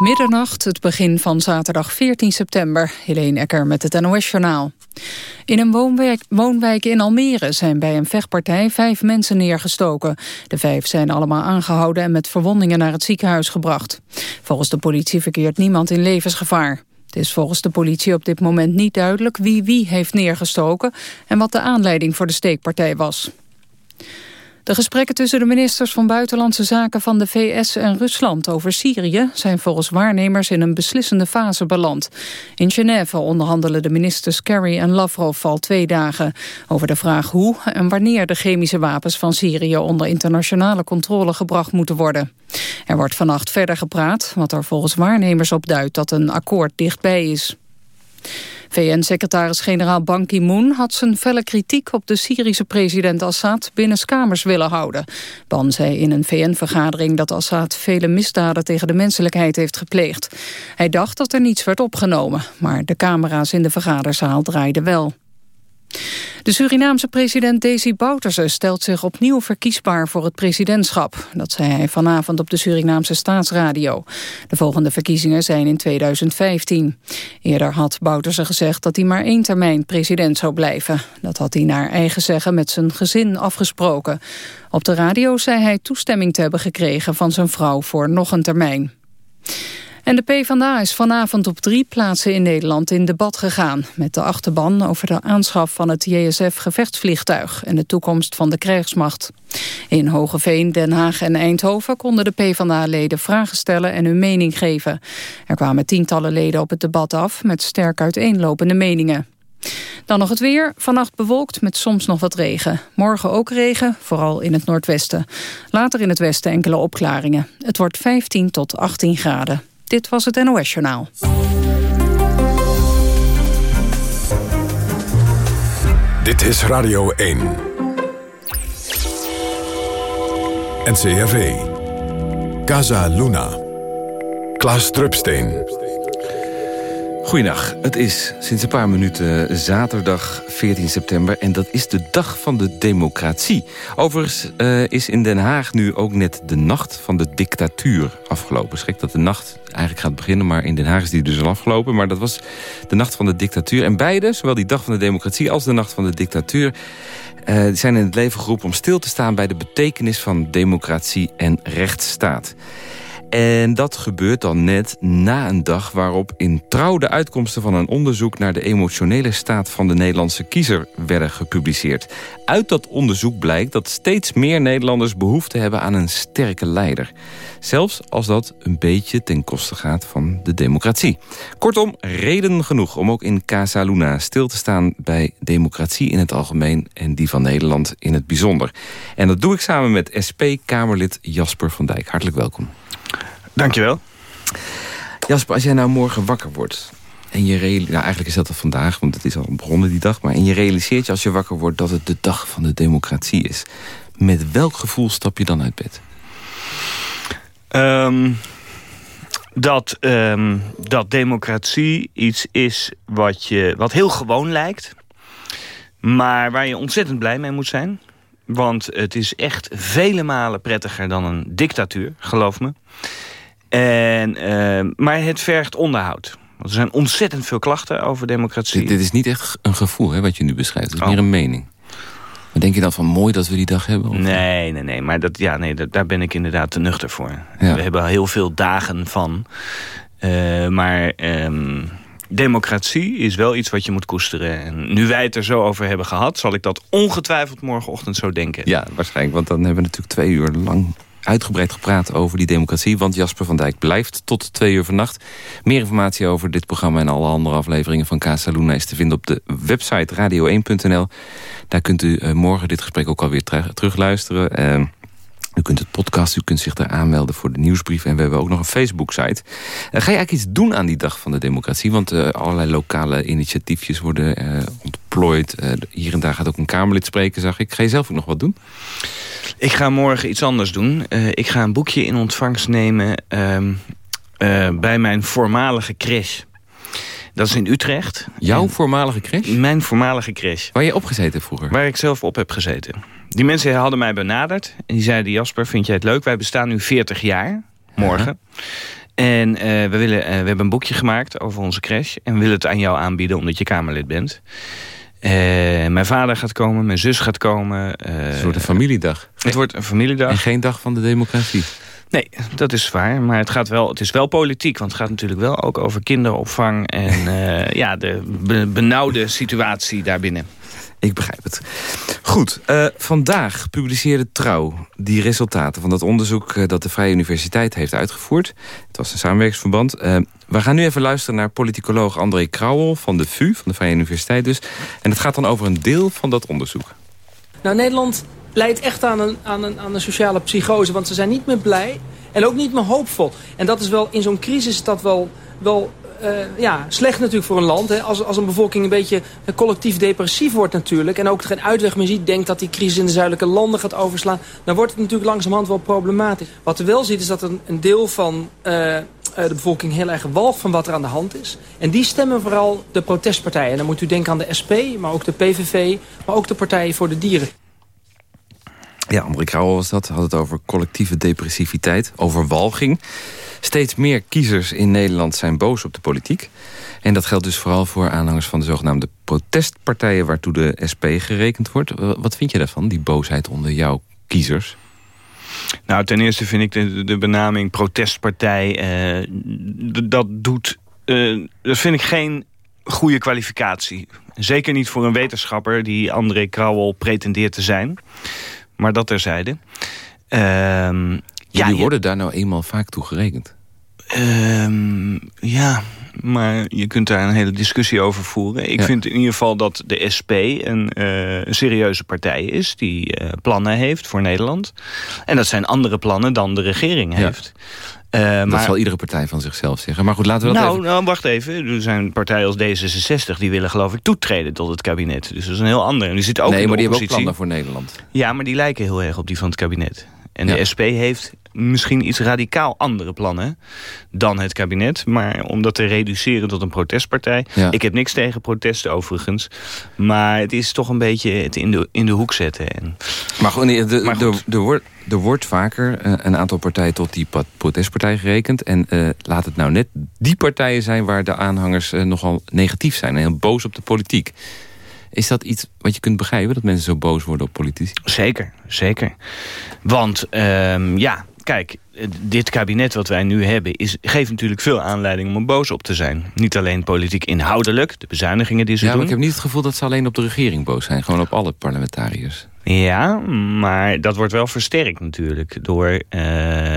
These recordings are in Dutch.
Middernacht, het begin van zaterdag 14 september. Helene Ecker met het NOS-journaal. In een woonwijk, woonwijk in Almere zijn bij een vechtpartij vijf mensen neergestoken. De vijf zijn allemaal aangehouden en met verwondingen naar het ziekenhuis gebracht. Volgens de politie verkeert niemand in levensgevaar. Het is volgens de politie op dit moment niet duidelijk wie wie heeft neergestoken... en wat de aanleiding voor de steekpartij was. De gesprekken tussen de ministers van Buitenlandse Zaken van de VS en Rusland over Syrië zijn volgens waarnemers in een beslissende fase beland. In Genève onderhandelen de ministers Kerry en Lavrov al twee dagen over de vraag hoe en wanneer de chemische wapens van Syrië onder internationale controle gebracht moeten worden. Er wordt vannacht verder gepraat, wat er volgens waarnemers op duidt dat een akkoord dichtbij is. VN-secretaris-generaal Ban Ki-moon had zijn felle kritiek op de Syrische president Assad binnenskamers willen houden. Ban zei in een VN-vergadering dat Assad vele misdaden tegen de menselijkheid heeft gepleegd. Hij dacht dat er niets werd opgenomen, maar de camera's in de vergaderzaal draaiden wel. De Surinaamse president Desi Bouterse stelt zich opnieuw verkiesbaar voor het presidentschap. Dat zei hij vanavond op de Surinaamse staatsradio. De volgende verkiezingen zijn in 2015. Eerder had Bouterse gezegd dat hij maar één termijn president zou blijven. Dat had hij naar eigen zeggen met zijn gezin afgesproken. Op de radio zei hij toestemming te hebben gekregen van zijn vrouw voor nog een termijn. En de PvdA is vanavond op drie plaatsen in Nederland in debat gegaan... met de achterban over de aanschaf van het JSF-gevechtsvliegtuig... en de toekomst van de krijgsmacht. In Hogeveen, Den Haag en Eindhoven konden de PvdA-leden vragen stellen en hun mening geven. Er kwamen tientallen leden op het debat af met sterk uiteenlopende meningen. Dan nog het weer. Vannacht bewolkt met soms nog wat regen. Morgen ook regen, vooral in het noordwesten. Later in het westen enkele opklaringen. Het wordt 15 tot 18 graden. Dit was het NOS Journaal. Dit is Radio 1. NCRV. Casa Luna. Klaas Drupsteen. Goedendag. Het is sinds een paar minuten zaterdag 14 september... en dat is de dag van de democratie. Overigens uh, is in Den Haag nu ook net de nacht van de dictatuur afgelopen. Schrik dat de nacht eigenlijk gaat beginnen, maar in Den Haag is die dus al afgelopen. Maar dat was de nacht van de dictatuur. En beide, zowel die dag van de democratie als de nacht van de dictatuur... Uh, zijn in het leven geroepen om stil te staan bij de betekenis van democratie en rechtsstaat. En dat gebeurt dan net na een dag waarop in trouw de uitkomsten van een onderzoek naar de emotionele staat van de Nederlandse kiezer werden gepubliceerd. Uit dat onderzoek blijkt dat steeds meer Nederlanders behoefte hebben aan een sterke leider. Zelfs als dat een beetje ten koste gaat van de democratie. Kortom, reden genoeg om ook in Casa Luna stil te staan bij democratie in het algemeen en die van Nederland in het bijzonder. En dat doe ik samen met SP-Kamerlid Jasper van Dijk. Hartelijk welkom. Dankjewel. Jasper, als jij nou morgen wakker wordt... en je realiseert, nou eigenlijk is dat al vandaag, want het is al begonnen die dag... maar en je realiseert je als je wakker wordt dat het de dag van de democratie is... met welk gevoel stap je dan uit bed? Um, dat, um, dat democratie iets is wat, je, wat heel gewoon lijkt... maar waar je ontzettend blij mee moet zijn... Want het is echt vele malen prettiger dan een dictatuur, geloof me. En, uh, maar het vergt onderhoud. Want er zijn ontzettend veel klachten over democratie. Dit, is niet echt een gevoel hè, wat je nu beschrijft. Het is oh. meer een mening. Maar denk je dan van mooi dat we die dag hebben? Of? Nee, nee, nee. Maar dat, ja, nee, dat, daar ben ik inderdaad te nuchter voor. We hebben heel veel dagen van. Uh, maar um, democratie is wel iets wat je moet koesteren. En nu wij het er zo over hebben gehad... zal ik dat ongetwijfeld morgenochtend zo denken. Ja, waarschijnlijk. Want dan hebben we natuurlijk twee uur lang uitgebreid gepraat over die democratie. Want Jasper van Dijk blijft tot twee uur vannacht. Meer informatie over dit programma en alle andere afleveringen van Casa Luna... is te vinden op de website radio1.nl. Daar kunt u uh, morgen dit gesprek ook alweer terugluisteren... U kunt het podcast, u kunt zich daar aanmelden voor de nieuwsbrief. En we hebben ook nog een Facebook-site. Uh, ga je eigenlijk iets doen aan die dag van de democratie? Want uh, allerlei lokale initiatiefjes worden uh, ontplooid. hier en daar gaat ook een Kamerlid spreken, zag ik. Ga je zelf ook nog wat doen? Ik ga morgen iets anders doen. ik ga een boekje in ontvangst nemen ehm, bij mijn voormalige crash. Dat is in Utrecht. Jouw voormalige crash? Mijn voormalige crash. Waar je opgezeten vroeger? Waar ik zelf op heb gezeten. Die mensen hadden mij benaderd. En die zeiden, Jasper, vind jij het leuk? Wij bestaan nu 40 jaar, morgen. En we, willen, we hebben een boekje gemaakt over onze crash. En we willen het aan jou aanbieden omdat je Kamerlid bent. mijn vader gaat komen, mijn zus gaat komen. het wordt een familiedag. Het wordt een familiedag. En geen dag van de democratie. Nee, dat is waar. Maar het, gaat wel, het is wel politiek. Want het gaat natuurlijk wel ook over kinderopvang... en uh, ja, de benauwde situatie daarbinnen. Ik begrijp het. Goed, uh, vandaag publiceerde Trouw die resultaten van dat onderzoek... Uh, dat de Vrije Universiteit heeft uitgevoerd. Het was een samenwerkingsverband. we gaan nu even luisteren naar politicoloog André Krauwel van de VU, van de Vrije Universiteit dus. En het gaat dan over een deel van dat onderzoek. Nou, Nederland leidt echt aan een, aan, een, aan een sociale psychose. Want ze zijn niet meer blij en ook niet meer hoopvol. En dat is wel, in zo'n crisis dat wel, wel uh, ja, slecht natuurlijk voor een land. Hè. Als, als een bevolking een beetje collectief depressief wordt natuurlijk... en ook geen uitweg meer ziet, denkt dat die crisis in de zuidelijke landen gaat overslaan... dan wordt het natuurlijk langzamerhand wel problematisch. Wat we wel ziet is dat een, een deel van uh, de bevolking heel erg walgt van wat er aan de hand is. En die stemmen vooral de protestpartijen. En dan moet u denken aan de SP, maar ook de PVV, maar ook de Partijen voor de Dieren. Ja, André Krauwel was dat. Had het over collectieve depressiviteit, over walging. Steeds meer kiezers in Nederland zijn boos op de politiek. En dat geldt dus vooral voor aanhangers van de zogenaamde protestpartijen... waartoe de SP gerekend wordt. Wat vind je daarvan, die boosheid onder jouw kiezers? Nou, ten eerste vind ik de, de benaming protestpartij... Eh, dat doet... Uh, dat vind ik geen goede kwalificatie. Zeker niet voor een wetenschapper die André Krauwel pretendeert te zijn. Maar dat terzijde. Uh, ja, worden daar nou eenmaal vaak toe gerekend. Um, ja, maar je kunt daar een hele discussie over voeren. Ik vind in ieder geval dat de SP een, uh, serieuze partij is... die uh, plannen heeft voor Nederland. En dat zijn andere plannen dan de regering heeft. Uh, dat maar, zal iedere partij van zichzelf zeggen. Maar goed, laten we dat nou, even... Nou, wacht even. Er zijn partijen als D66 die willen geloof ik toetreden tot het kabinet. Dus dat is een heel ander. En die zit ook nee, in maar die hebben ook plannen voor Nederland. Ja, maar die lijken heel erg op die van het kabinet. En de SP heeft misschien iets radicaal andere plannen dan het kabinet. Maar om dat te reduceren tot een protestpartij... Ik heb niks tegen protesten overigens. Maar het is toch een beetje het in de, in de hoek zetten. En... Maar, gewoon, er, wordt, er wordt vaker eh, een aantal partijen tot die protestpartij gerekend. En uh, laat het nou net die partijen zijn waar de aanhangers uh, nogal negatief zijn. En heel boos op de politiek. Is dat iets wat je kunt begrijpen, dat mensen zo boos worden op politici? Zeker, zeker. Want um, ja, kijk, dit kabinet wat wij nu hebben... Is, geeft natuurlijk veel aanleiding om er boos op te zijn. Niet alleen politiek inhoudelijk, de bezuinigingen die ze ja, doen. Ja, ik heb niet het gevoel dat ze alleen op de regering boos zijn. Gewoon op alle parlementariërs. Ja, maar dat wordt wel versterkt natuurlijk door uh,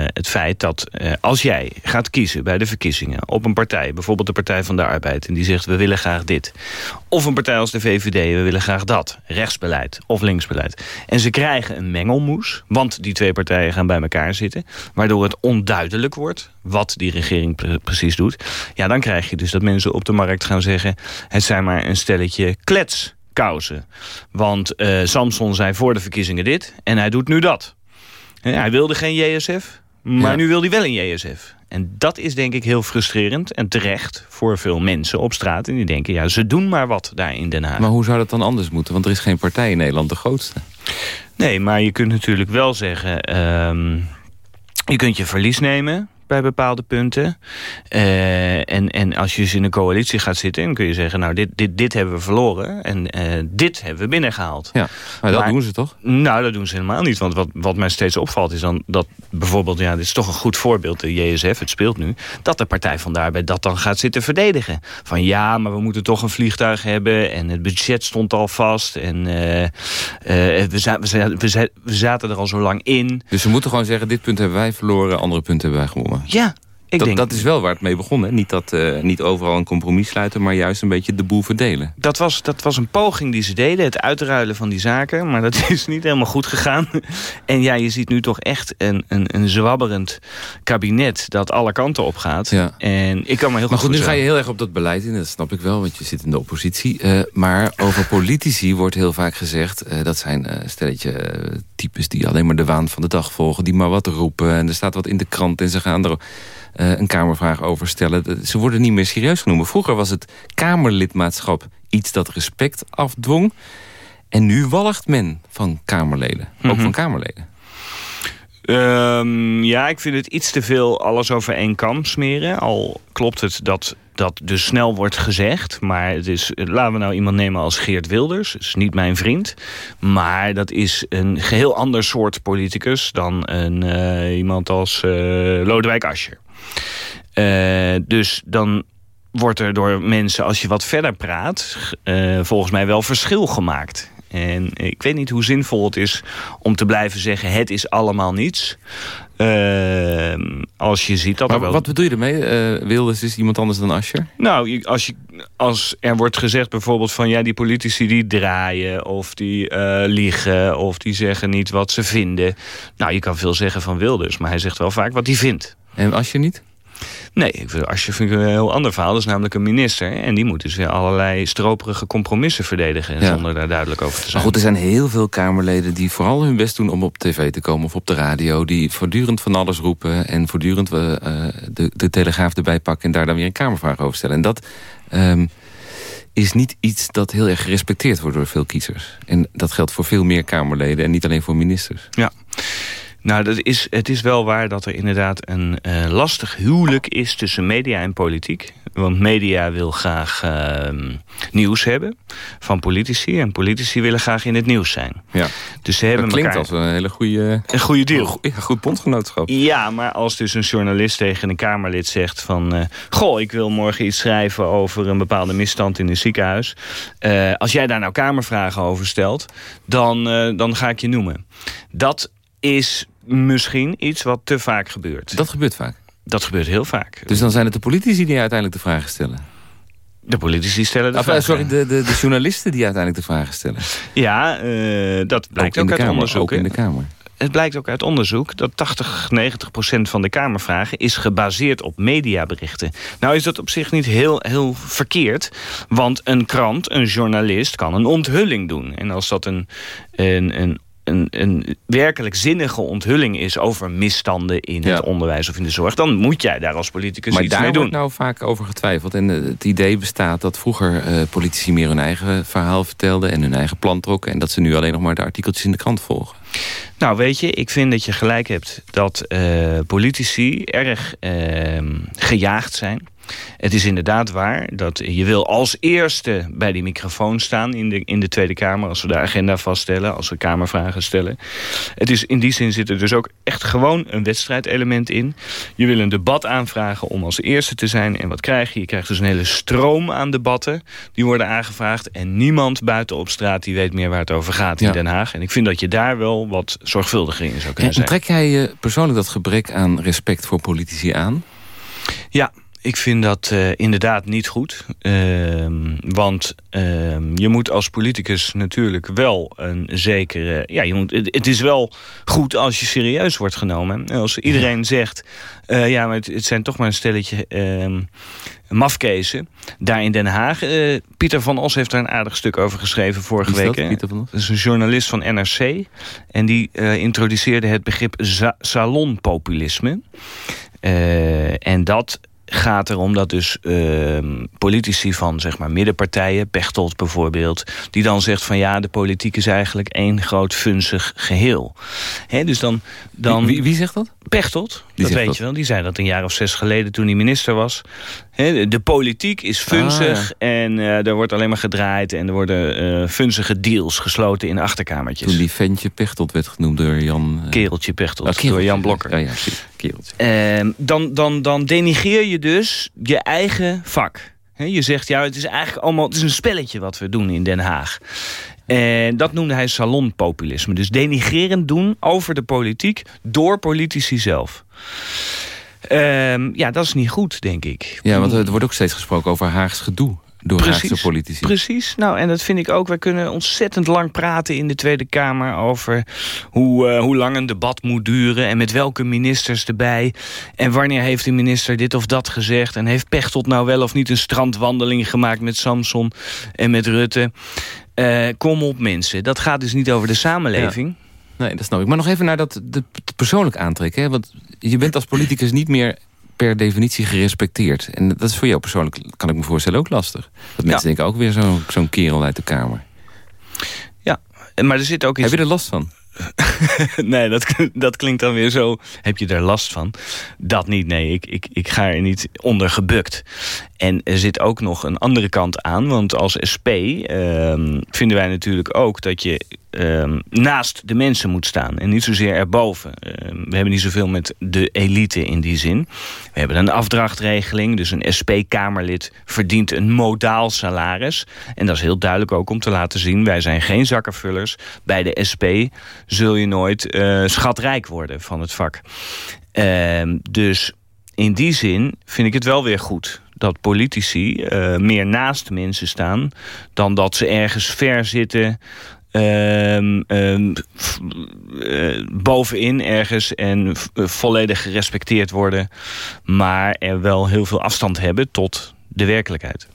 het feit dat uh, als jij gaat kiezen bij de verkiezingen op een partij, bijvoorbeeld de Partij van de Arbeid, en die zegt we willen graag dit. Of een partij als de VVD, we willen graag dat. Rechtsbeleid of linksbeleid. En ze krijgen een mengelmoes, want die twee partijen gaan bij elkaar zitten, waardoor het onduidelijk wordt wat die regering pre precies doet. Ja, dan krijg je dus dat mensen op de markt gaan zeggen, het zijn maar een stelletje klets kousen. Want uh, Samson zei voor de verkiezingen dit en hij doet nu dat. hij wilde geen JSF, maar ja. nu wil hij wel een JSF. En dat is denk ik heel frustrerend en terecht voor veel mensen op straat. En die denken, ja, ze doen maar wat daar in Den Haag. Maar hoe zou dat dan anders moeten? Want er is geen partij in Nederland de grootste. Nee, maar je kunt natuurlijk wel zeggen... Um, je kunt je verlies nemen bij bepaalde punten. Uh, en, en als je dus in een coalitie gaat zitten... dan kun je zeggen, nou, dit, dit, dit hebben we verloren... en uh, dit hebben we binnengehaald. Ja, maar dat doen ze toch? Nou, dat doen ze helemaal niet. Want wat, wat mij steeds opvalt is dan dat bijvoorbeeld... ja, dit is toch een goed voorbeeld, de JSF, het speelt nu... dat de Partij van de Arbeid dat dan gaat zitten verdedigen. Van ja, maar we moeten toch een vliegtuig hebben... en het budget stond al vast... en uh, we, za we, za we, we zaten er al zo lang in. Dus ze moeten gewoon zeggen, dit punt hebben wij verloren... andere punten hebben wij gewonnen. Ja, ik dat, denk... dat is wel waar het mee begon. Hè? Niet, dat, uh, niet overal een compromis sluiten, maar juist een beetje de boel verdelen. Dat was, dat was een poging die ze deden, het uitruilen van die zaken. Maar dat is niet helemaal goed gegaan. En ja, je ziet nu toch echt een, een, een zwabberend kabinet dat alle kanten op gaat. Ja. En ik kan me heel maar goed, goed nu ga je heel erg op dat beleid in. Dat snap ik wel, want je zit in de oppositie. Uh, maar over politici wordt heel vaak gezegd... Uh, dat zijn stelletje types die alleen maar de waan van de dag volgen. Die maar wat roepen en er staat wat in de krant en ze gaan er uh, een Kamervraag over stellen. Ze worden niet meer serieus genomen. Vroeger was het Kamerlidmaatschap iets dat respect afdwong. En nu walgt men van Kamerleden. Ook mm -hmm. van Kamerleden. Um, ja, ik vind het iets te veel alles over één kam smeren. Al klopt het dat dat dus snel wordt gezegd. Maar het is, laten we nou iemand nemen als Geert Wilders. Dat is niet mijn vriend. Maar dat is een geheel ander soort politicus... dan een, uh, iemand als uh, Lodewijk Asscher. Uh, dus dan wordt er door mensen, als je wat verder praat... volgens mij wel verschil gemaakt. En ik weet niet hoe zinvol het is om te blijven zeggen... het is allemaal niets. Uh, als je ziet dat maar wel... Wat bedoel je ermee? Uh, Wilders is iemand anders dan Asscher? Nou, als, je, als er wordt gezegd bijvoorbeeld van... ja, die politici die draaien of die uh, liegen... of die zeggen niet wat ze vinden. Nou, je kan veel zeggen van Wilders... maar hij zegt wel vaak wat hij vindt. En Asscher niet? Nee, als je vind ik een heel ander verhaal. Dat is namelijk een minister. En die moet dus weer allerlei stroperige compromissen verdedigen. Ja. Zonder daar duidelijk over te zijn. Maar goed, er zijn heel veel Kamerleden die vooral hun best doen om op tv te komen. Of op de radio. Die voortdurend van alles roepen. En voortdurend uh, de, de telegraaf erbij pakken. En daar dan weer een Kamervraag over stellen. En dat... Um, is niet iets dat heel erg gerespecteerd wordt door veel kiezers. En dat geldt voor veel meer Kamerleden en niet alleen voor ministers. Ja. Nou, dat is, het is wel waar dat er inderdaad een uh, lastig huwelijk is tussen media en politiek. Want media wil graag uh, nieuws hebben van politici. En politici willen graag in het nieuws zijn. Ja. Dus ze hebben dat klinkt elkaar... als een hele goede... Een goede deal. Een goed bondgenootschap. Ja, maar als dus een journalist tegen een Kamerlid zegt van... Uh, goh, ik wil morgen iets schrijven over een bepaalde misstand in een ziekenhuis. Uh, als jij daar nou Kamervragen over stelt, dan, dan ga ik je noemen. Dat is misschien iets wat te vaak gebeurt. Dat gebeurt vaak? Dat gebeurt heel vaak. Dus dan zijn het de politici die uiteindelijk de vragen stellen? De politici stellen de of, vragen. Sorry, de, de, de, journalisten die uiteindelijk de vragen stellen? Ja, uh, dat blijkt ook, ook uit kamer, onderzoek. Ook in de Kamer. Het blijkt ook uit onderzoek dat 80, 90 procent van de Kamervragen... is gebaseerd op mediaberichten. Nou is dat op zich niet heel, heel verkeerd. Want een krant, een journalist, kan een onthulling doen. En als dat een, een, een een, een werkelijk zinnige onthulling is over misstanden in ja. het onderwijs of in de zorg, dan moet jij daar als politicus maar iets mee doen. Maar daar wordt nou vaak over getwijfeld. En het idee bestaat dat vroeger uh, politici meer hun eigen verhaal vertelden en hun eigen plan trokken. En dat ze nu alleen nog maar de artikeltjes in de krant volgen. Nou, weet je, ik vind dat je gelijk hebt dat uh, politici erg uh, gejaagd zijn. Het is inderdaad waar dat je wil als eerste bij die microfoon staan in de, in de Tweede Kamer... als we de agenda vaststellen, als we Kamervragen stellen. Het is, in die zin zit er dus ook echt gewoon een wedstrijdelement in. Je wil een debat aanvragen om als eerste te zijn. En wat krijg je? Je krijgt dus een hele stroom aan debatten. Die worden aangevraagd. En niemand buiten op straat die weet meer waar het over gaat in ja. Den Haag. En ik vind dat je daar wel wat zorgvuldiger in zou kunnen en, zijn. Trek jij je persoonlijk dat gebrek aan respect voor politici aan? Ja, ik vind dat uh, inderdaad niet goed. Uh, want uh, je moet als politicus natuurlijk wel een zekere... Ja, je moet, het is wel goed als je serieus wordt genomen. Als iedereen zegt... Uh, ja, maar het, het, zijn toch maar een stelletje ehm, mafkezen. Daar in Den Haag. Uh, Pieter van Os heeft daar een aardig stuk over geschreven vorige is dat, week. Pieter van Os? Dat is een journalist van NRC. En die introduceerde het begrip salonpopulisme. en dat gaat erom dat dus uh, politici van zeg maar middenpartijen, Pechtold bijvoorbeeld, die dan zegt van ja, de politiek is eigenlijk één groot funzig geheel. He, dus dan, dan wie, wie, wie, zegt dat? Pechtold, die dat weet dat. je wel. Die zei dat een jaar of zes geleden toen hij minister was. He, de politiek is funzig ah, ja. en uh, er wordt alleen maar gedraaid en er worden uh, funzige deals gesloten in achterkamertjes. Toen die ventje Pechtold werd genoemd door Jan... Uh... Kereltje Pechtold, ah, kereltje. door Jan Blokker. Ja, ja, kereltje. Uh, dan, dan, dan denigreer je dus je eigen vak. He, je zegt, ja, het is eigenlijk allemaal het is een spelletje wat we doen in Den Haag. En dat noemde hij salonpopulisme. Dus denigrerend doen over de politiek door politici zelf. Um, ja, dat is niet goed, denk ik. Ja, want er wordt ook steeds gesproken over Haags gedoe door precies, Haagse politici. Precies, nou en dat vind ik ook. Wij kunnen ontzettend lang praten in de Tweede Kamer... over hoe, uh, hoe lang een debat moet duren... en met welke ministers erbij. En wanneer heeft de minister dit of dat gezegd... en heeft Pechtold nou wel of niet een strandwandeling gemaakt... met Samson en met Rutte... Uh, kom op mensen, dat gaat dus niet over de samenleving... Ja. Nee, dat snap ik. Maar nog even naar dat de, persoonlijk aantrekken. Hè? Want je bent als politicus niet meer per definitie gerespecteerd. En dat is voor jou persoonlijk, kan ik me voorstellen, ook lastig. Dat mensen ja. denken ook weer zo'n zo kerel uit de Kamer. Ja, maar er zit ook iets... Heb je er last van? nee, dat, dat klinkt dan weer zo. Heb je er last van? Dat niet, nee. Ik, ik, ik ga er niet onder gebukt. En er zit ook nog een andere kant aan. Want als SP ehm, vinden wij natuurlijk ook dat je ehm, naast de mensen moet staan. En niet zozeer erboven. Ehm, we hebben niet zoveel met de elite in die zin. We hebben een afdrachtregeling. Dus een SP-Kamerlid verdient een modaal salaris. En dat is heel duidelijk ook om te laten zien... wij zijn geen zakkenvullers. Bij de SP zul je nooit uh, schatrijk worden van het vak. dus in die zin vind ik het wel weer goed dat politici uh, meer naast mensen staan... dan dat ze ergens ver zitten... Uh, uh, bovenin ergens en volledig gerespecteerd worden... maar er wel heel veel afstand hebben tot de werkelijkheid.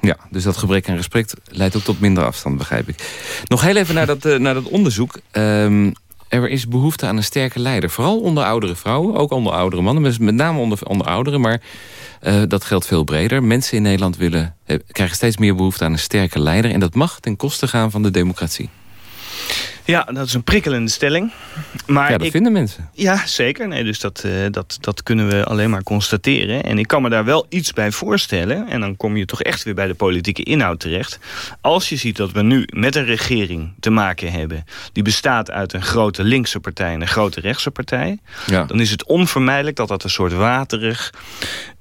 Ja, dus dat gebrek aan respect leidt ook tot minder afstand, begrijp ik. Nog heel even naar dat, uh, naar dat onderzoek. Um, er is behoefte aan een sterke leider. Vooral onder oudere vrouwen, ook onder oudere mannen. Met name onder, onder ouderen, maar dat geldt veel breder. Mensen in Nederland willen, krijgen steeds meer behoefte aan een sterke leider. En dat mag ten koste gaan van de democratie. Ja, dat is een prikkelende stelling. Maar ja, dat vinden mensen. Ja, zeker. Nee, dus dat, uh, dat, dat kunnen we alleen maar constateren. En ik kan me daar wel iets bij voorstellen. En dan kom je toch echt weer bij de politieke inhoud terecht. Als je ziet dat we nu met een regering te maken hebben... die bestaat uit een grote linkse partij en een grote rechtse partij... Ja. dan is het onvermijdelijk dat dat een soort waterig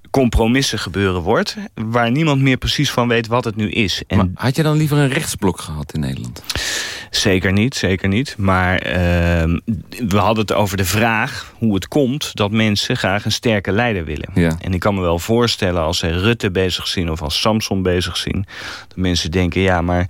compromissen gebeuren wordt... waar niemand meer precies van weet wat het nu is. En... Maar had je dan liever een rechtsblok gehad in Nederland? Zeker niet, zeker niet. Maar uh, we hadden het over de vraag hoe het komt... dat mensen graag een sterke leider willen. Ja. En ik kan me wel voorstellen als ze Rutte bezig zien... of als Samson bezig zien... dat mensen denken, ja, maar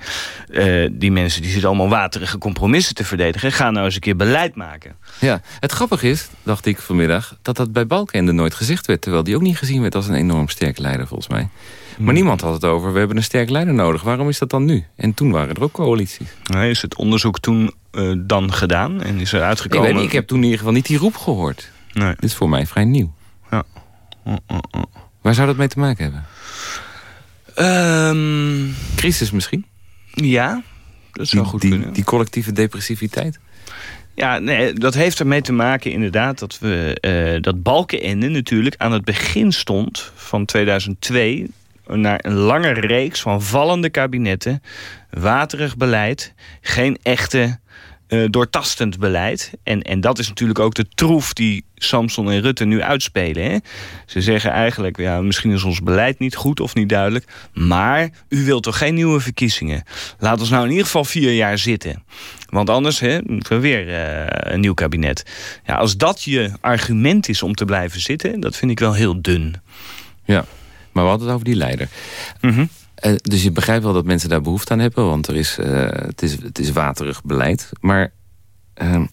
uh, die mensen die zitten allemaal waterige compromissen te verdedigen... gaan nou eens een keer beleid maken. Ja, het grappige is, dacht ik vanmiddag... dat dat bij Balkenende nooit gezegd werd... terwijl die ook niet gezien werd als een enorm sterke leider, volgens mij. Maar niemand had het over, we hebben een sterk leider nodig. Waarom is dat dan nu? En toen waren er ook coalities. Nee, is het onderzoek toen uh, dan gedaan en is er uitgekomen? Ik, weet, ik heb toen in ieder geval niet die roep gehoord. Nee. Dit is voor mij vrij nieuw. Ja. Waar zou dat mee te maken hebben? Um, Crisis misschien? Ja, dat zou die, goed die, kunnen. Die collectieve depressiviteit? Ja, nee, dat heeft ermee te maken inderdaad dat, we, uh, dat Balkenende natuurlijk aan het begin stond van 2002 naar een lange reeks van vallende kabinetten, waterig beleid, geen echte uh, doortastend beleid. En, en dat is natuurlijk ook de troef die Samson en Rutte nu uitspelen. Hè? Ze zeggen eigenlijk, ja, misschien is ons beleid niet goed of niet duidelijk... maar u wilt toch geen nieuwe verkiezingen? Laat ons nou in ieder geval vier jaar zitten. Want anders hè, moeten we weer uh, een nieuw kabinet. Ja, als dat je argument is om te blijven zitten... dat vind ik wel heel dun. Ja, maar we hadden het over die leider. Mm uh, dus je begrijpt wel dat mensen daar behoefte aan hebben... want er is, uh, het, is, het is waterig beleid. Maar uh,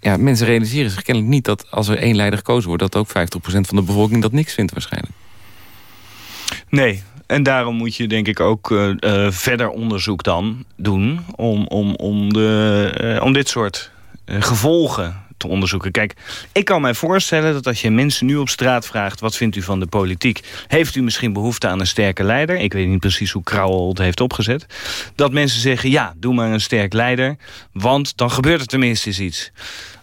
ja, mensen realiseren zich kennelijk niet... dat als er één leider gekozen wordt... dat ook 50% van de bevolking dat niks vindt waarschijnlijk. Nee, en daarom moet je denk ik ook uh, uh, verder onderzoek dan doen... om, om, om, de, uh, om dit soort gevolgen te onderzoeken. Kijk, ik kan mij voorstellen dat als je mensen nu op straat vraagt... wat vindt u van de politiek? Heeft u misschien behoefte aan een sterke leider? Ik weet niet precies hoe Krauwel het heeft opgezet. Dat mensen zeggen, ja, doe maar een sterk leider... want dan gebeurt er tenminste iets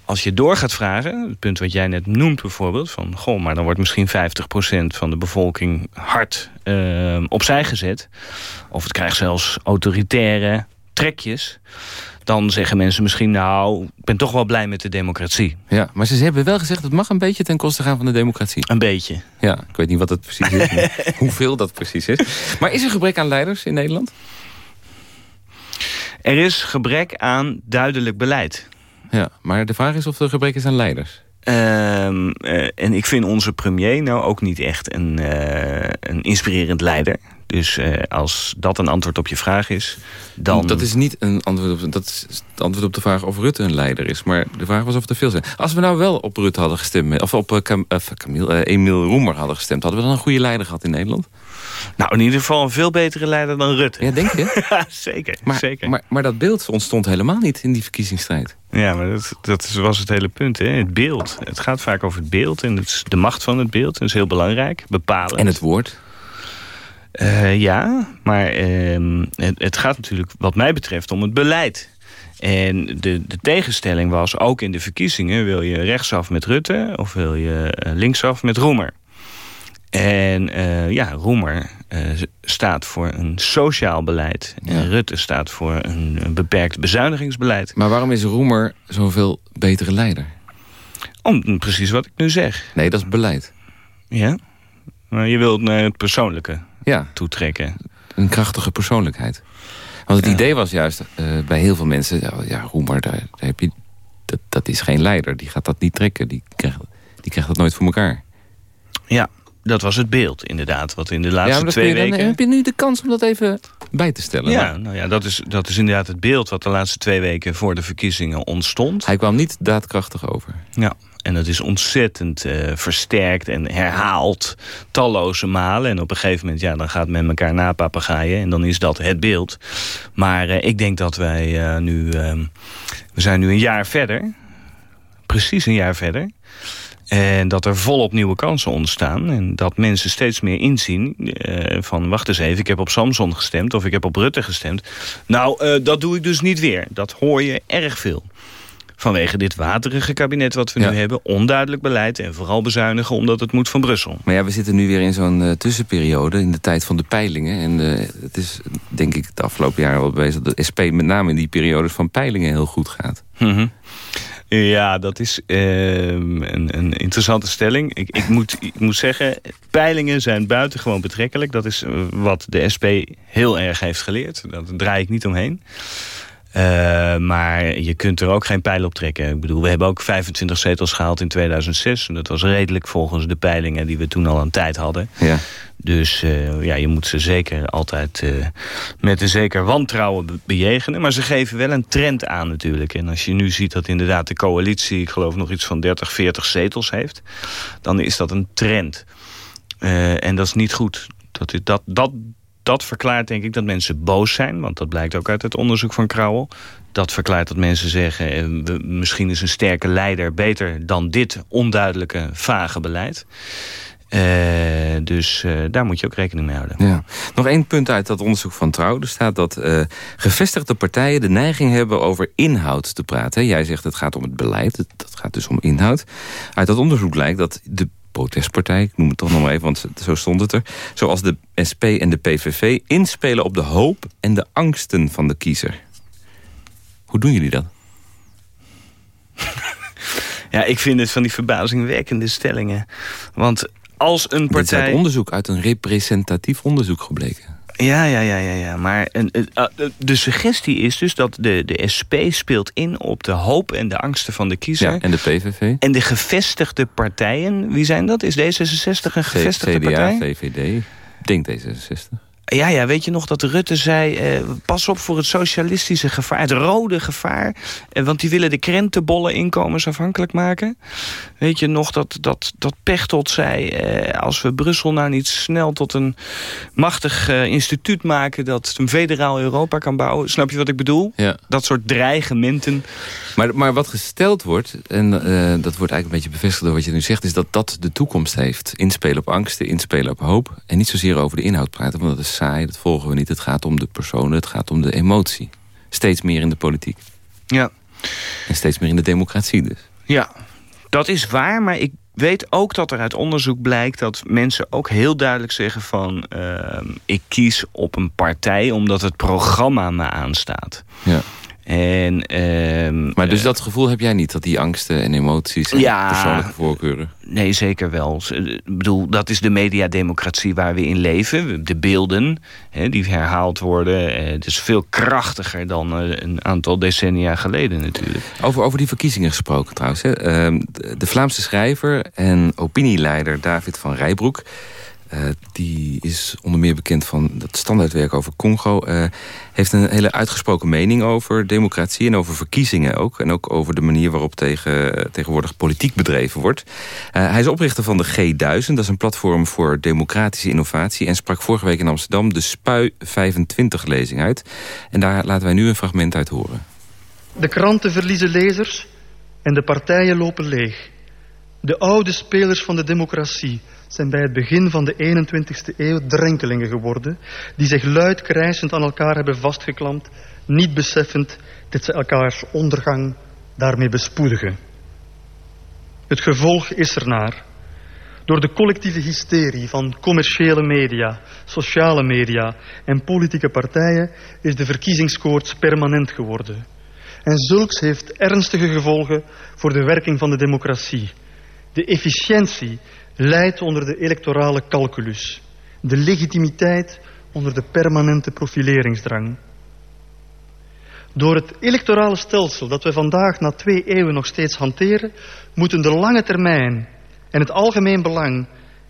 als je door gaat vragen, het punt wat jij net noemt bijvoorbeeld... van goh, maar dan wordt misschien 50% van de bevolking hard uh, opzij gezet... of het krijgt zelfs autoritaire trekjes dan zeggen mensen misschien... nou, ik ben toch wel blij met de democratie. Ja, maar ze hebben wel gezegd... het mag een beetje ten koste gaan van de democratie. Een beetje. Ja, ik weet niet wat dat precies is. hoeveel dat precies is. Maar is er gebrek aan leiders in Nederland? Er is gebrek aan duidelijk beleid. Ja, maar de vraag is of er gebrek is aan leiders. Um, uh, en ik vind onze premier nou ook niet echt een, uh, een inspirerend leider. Dus uh, als dat een antwoord op je vraag is, dan... Dat is niet een antwoord op, dat is het antwoord op de vraag of Rutte een leider is. Maar de vraag was of er veel zijn. Als we nou wel op Rutte hadden gestemd, of op uh, Cam, uh, Camille, Emiel Roemer hadden gestemd... hadden we dan een goede leider gehad in Nederland? Nou, in ieder geval een veel betere leider dan Rutte. Ja, denk je? ja, zeker. Maar, zeker. Maar, maar dat beeld ontstond helemaal niet in die verkiezingsstrijd. Ja, maar dat, dat was het hele punt, hè? het beeld. Het gaat vaak over het beeld en het de macht van het beeld. Dat is heel belangrijk, bepalen. En het woord? Uh, ja, maar uh, het, het, gaat natuurlijk wat mij betreft om het beleid. En de, de tegenstelling was, ook in de verkiezingen... wil je rechtsaf met Rutte of wil je eh, linksaf met Roemer? En uh, ja, Roemer staat voor een sociaal beleid. Ja. En Rutte staat voor een, een, beperkt bezuinigingsbeleid. Maar waarom is Roemer zoveel betere leider? Om precies wat ik nu zeg. Nee, dat is beleid. Ja, maar je wilt naar het persoonlijke ja. toetrekken. Een krachtige persoonlijkheid. Want het ja. idee was juist uh, bij heel veel mensen... ja, Roemer, daar, daar heb je, dat, dat is geen leider. Die gaat dat niet trekken. Die krijgt, die krijgt dat nooit voor elkaar. Ja, dat was het beeld, inderdaad. Wat in de laatste ja, twee dan, weken... Heb je nu de kans om dat even bij te stellen? Ja, maar... nou ja dat, is, dat is inderdaad het beeld... wat de laatste twee weken voor de verkiezingen ontstond. Hij kwam niet daadkrachtig over. Ja, en dat is ontzettend uh, versterkt en herhaald talloze malen. En op een gegeven moment, ja, dan gaat men elkaar napapagaaien. En dan is dat het beeld. Maar uh, ik denk dat wij uh, nu... we zijn nu een jaar verder. Precies een jaar verder. En dat er volop nieuwe kansen ontstaan. En dat mensen steeds meer inzien uh, van... wacht eens even, ik heb op Samson gestemd of ik heb op Rutte gestemd. Nou, uh, dat doe ik dus niet weer. Dat hoor je erg veel. Vanwege dit waterige kabinet wat we ja. nu hebben. Onduidelijk beleid en vooral bezuinigen omdat het moet van Brussel. Maar ja, we zitten nu weer in zo'n uh, tussenperiode in de tijd van de peilingen. En het is denk ik de afgelopen jaren wel bezig dat de SP met name in die periodes van peilingen heel goed gaat. Mm -hmm. Ja, dat is uh, een, een, interessante stelling. Ik, ik, moet, ik moet zeggen, peilingen zijn buitengewoon betrekkelijk. Dat is wat de SP heel erg heeft geleerd. Daar draai ik niet omheen. Uh, maar je kunt er ook geen pijl op trekken. Ik bedoel, we hebben ook 25 zetels gehaald in 2006. En dat was redelijk volgens de peilingen die we toen al aan tijd hadden. Ja. Dus uh, ja, je moet ze zeker altijd uh, met een zeker wantrouwen bejegenen. Maar ze geven wel een trend aan natuurlijk. En als je nu ziet dat inderdaad de coalitie... ik geloof nog iets van 30, 40 zetels heeft... dan is dat een trend. En dat is niet goed. Dat, dat, dat, dat verklaart denk ik dat mensen boos zijn. Want dat blijkt ook uit het onderzoek van Krauwel. Dat verklaart dat mensen zeggen... misschien is een sterke leider beter dan dit onduidelijke, vage beleid. Uh, dus uh, daar moet je ook rekening mee houden. Ja. Nog één punt uit dat onderzoek van Trouw. Er staat dat gevestigde partijen de neiging hebben over inhoud te praten. Jij zegt het gaat om het beleid, dat gaat dus om inhoud. Uit dat onderzoek blijkt dat de protestpartij, ik noem het toch nog maar even, want zo stond het er... zoals de SP en de PVV inspelen op de hoop en de angsten van de kiezer. Hoe doen jullie dat? ja, ik vind het van die verbazingwekkende stellingen. Want als een partij... Dit is uit onderzoek, uit een representatief onderzoek gebleken. Ja, ja, ja, ja, ja. maar een, de suggestie is dus dat de, de SP speelt in op de hoop en de angsten van de kiezer. Ja, en de PVV. En de gevestigde partijen, wie zijn dat? Is D66 een gevestigde CDA, partij? VVD, denk D66. Ja, ja, weet je nog dat Rutte zei... Eh, pas op voor het socialistische gevaar, het rode gevaar. Eh, want die willen de krentenbollen inkomensafhankelijk maken. Weet je nog dat, dat, dat Pechtold zei... Eh, als we Brussel nou niet snel tot een machtig uh, instituut maken... dat een federaal Europa kan bouwen. Snap je wat ik bedoel? Ja. Dat soort dreigementen. Maar, maar wat gesteld wordt, en uh, dat wordt eigenlijk een beetje bevestigd door wat je nu zegt... is dat dat de toekomst heeft. Inspelen op angsten, inspelen op hoop. En niet zozeer over de inhoud praten, want dat is saai, dat volgen we niet. Het gaat om de personen, het gaat om de emotie. Steeds meer in de politiek. Ja. En steeds meer in de democratie dus. Ja, dat is waar, maar ik weet ook dat er uit onderzoek blijkt... dat mensen ook heel duidelijk zeggen van... Uh, ik kies op een partij omdat het programma me aanstaat. Ja. En, um, maar dus dat gevoel heb jij niet? Dat die angsten en emoties en ja, persoonlijke voorkeuren? Nee, zeker wel. Ik bedoel, dat is de mediademocratie waar we in leven. De beelden hè, die herhaald worden. Het is veel krachtiger dan een aantal decennia geleden natuurlijk. Over, over die verkiezingen gesproken trouwens. Hè. De Vlaamse schrijver en opinieleider David van Rijbroek... Uh, die is onder meer bekend van dat standaardwerk over Congo. Uh, heeft een hele uitgesproken mening over democratie en over verkiezingen ook. En ook over de manier waarop tegen, tegenwoordig politiek bedreven wordt. Hij is oprichter van de G1000. Dat is een platform voor democratische innovatie. En sprak vorige week in Amsterdam de Spui 25-lezing uit. En daar laten wij nu een fragment uit horen. De kranten verliezen lezers en de partijen lopen leeg. De oude spelers van de democratie zijn bij het begin van de 21ste eeuw drenkelingen geworden, die zich luid krijsend aan elkaar hebben vastgeklampt, niet beseffend dat ze elkaars ondergang daarmee bespoedigen. Het gevolg is ernaar. Door de collectieve hysterie van commerciële media, sociale media en politieke partijen is de verkiezingskoorts permanent geworden. En zulks heeft ernstige gevolgen voor de werking van de democratie. De efficiëntie leidt onder de electorale calculus. De legitimiteit onder de permanente profileringsdrang. Door het electorale stelsel dat we vandaag na twee eeuwen nog steeds hanteren, moeten de lange termijn en het algemeen belang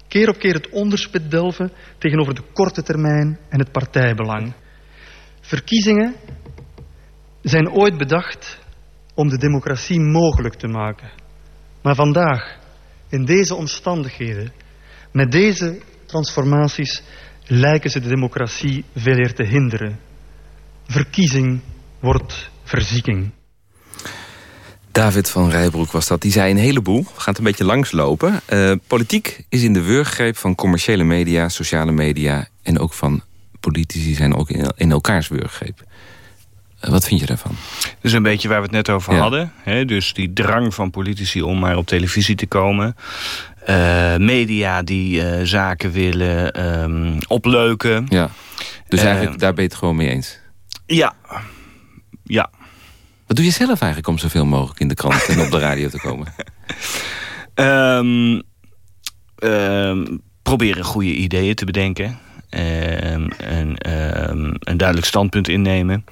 keer op keer het onderspit delven tegenover de korte termijn en het partijbelang. Verkiezingen zijn ooit bedacht om de democratie mogelijk te maken. Maar vandaag, in deze omstandigheden, met deze transformaties, lijken ze de democratie veel te hinderen. Verkiezing wordt verzieking. David van Rijbroek was dat. Die zei een heleboel. Het een beetje langslopen. Uh, politiek is in de wurggreep van commerciële media, sociale media... en ook van politici zijn ook in elkaars wurggreep. Wat vind je daarvan? Dat is een beetje waar we het net over hadden. Hè? Dus die drang van politici om maar op televisie te komen. Uh, media die zaken willen um, opleuken. Ja. Dus eigenlijk, daar ben je het gewoon mee eens? Ja. Ja. Wat doe je zelf eigenlijk om zoveel mogelijk in de krant en op de radio te komen? um, um, proberen goede ideeën te bedenken. Um, en een duidelijk standpunt innemen.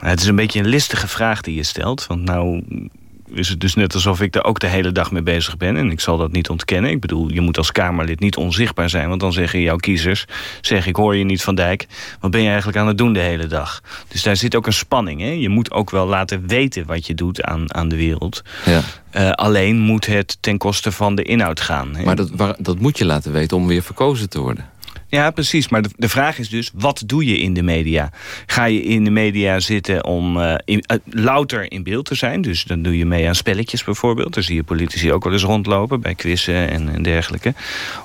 Het is een beetje een listige vraag die je stelt. Want nou is het dus net alsof ik er ook de hele dag mee bezig ben. En ik zal dat niet ontkennen. Ik bedoel, je moet als Kamerlid niet onzichtbaar zijn. Want dan zeggen jouw kiezers, zeg ik hoor je niet van Dijk. Wat ben je eigenlijk aan het doen de hele dag? Dus daar zit ook een spanning. Hè? Je moet ook wel laten weten wat je doet aan, aan de wereld. Ja. Uh, alleen moet het ten koste van de inhoud gaan. Hè? Maar dat, dat moet je laten weten om weer verkozen te worden. Ja, precies. Maar de, de, vraag is dus, wat doe je in de media? Ga je in de media zitten om uh, in, uh, louter in beeld te zijn? Dus dan doe je mee aan spelletjes bijvoorbeeld. Daar zie je politici ook wel eens rondlopen bij quizzen en, en dergelijke.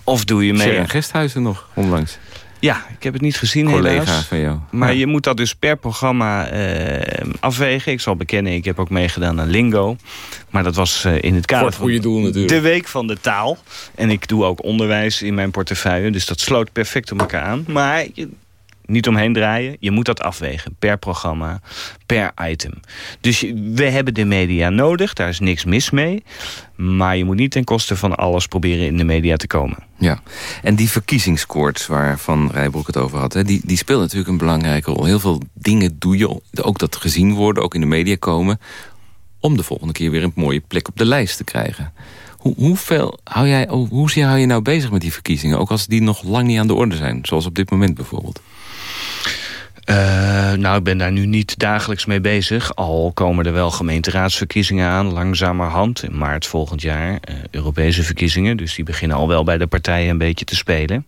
Of doe je mee... Sharon Gesthuizen nog onlangs. Ja, ik heb het niet gezien Collega helaas. van jou. Maar je moet dat dus per programma uh, afwegen. Ik zal bekennen, ik heb ook meegedaan aan Lingo. Maar dat was uh, in het kader van doel, natuurlijk. de Week van de Taal. En ik doe ook onderwijs in mijn portefeuille. Dus dat sloot perfect op elkaar aan. Maar niet omheen draaien. Je moet dat afwegen per programma, per item. Dus we hebben de media nodig, daar is niks mis mee. Maar je moet niet ten koste van alles proberen in de media te komen. Ja, en die verkiezingskoorts waarvan Rijbroek het over had... Hè, die, die speelt natuurlijk een belangrijke rol. Heel veel dingen doe je, ook dat gezien worden, ook in de media komen... om de volgende keer weer een mooie plek op de lijst te krijgen. Hoe, hoeveel hou jij, hoe hou je nou bezig met die verkiezingen? Ook als die nog lang niet aan de orde zijn, zoals op dit moment bijvoorbeeld. Uh, nou, ik ben daar nu niet dagelijks mee bezig. Al komen er wel gemeenteraadsverkiezingen aan, langzamerhand. In maart volgend jaar, uh, Europese verkiezingen. Dus die beginnen al wel bij de partijen een beetje te spelen.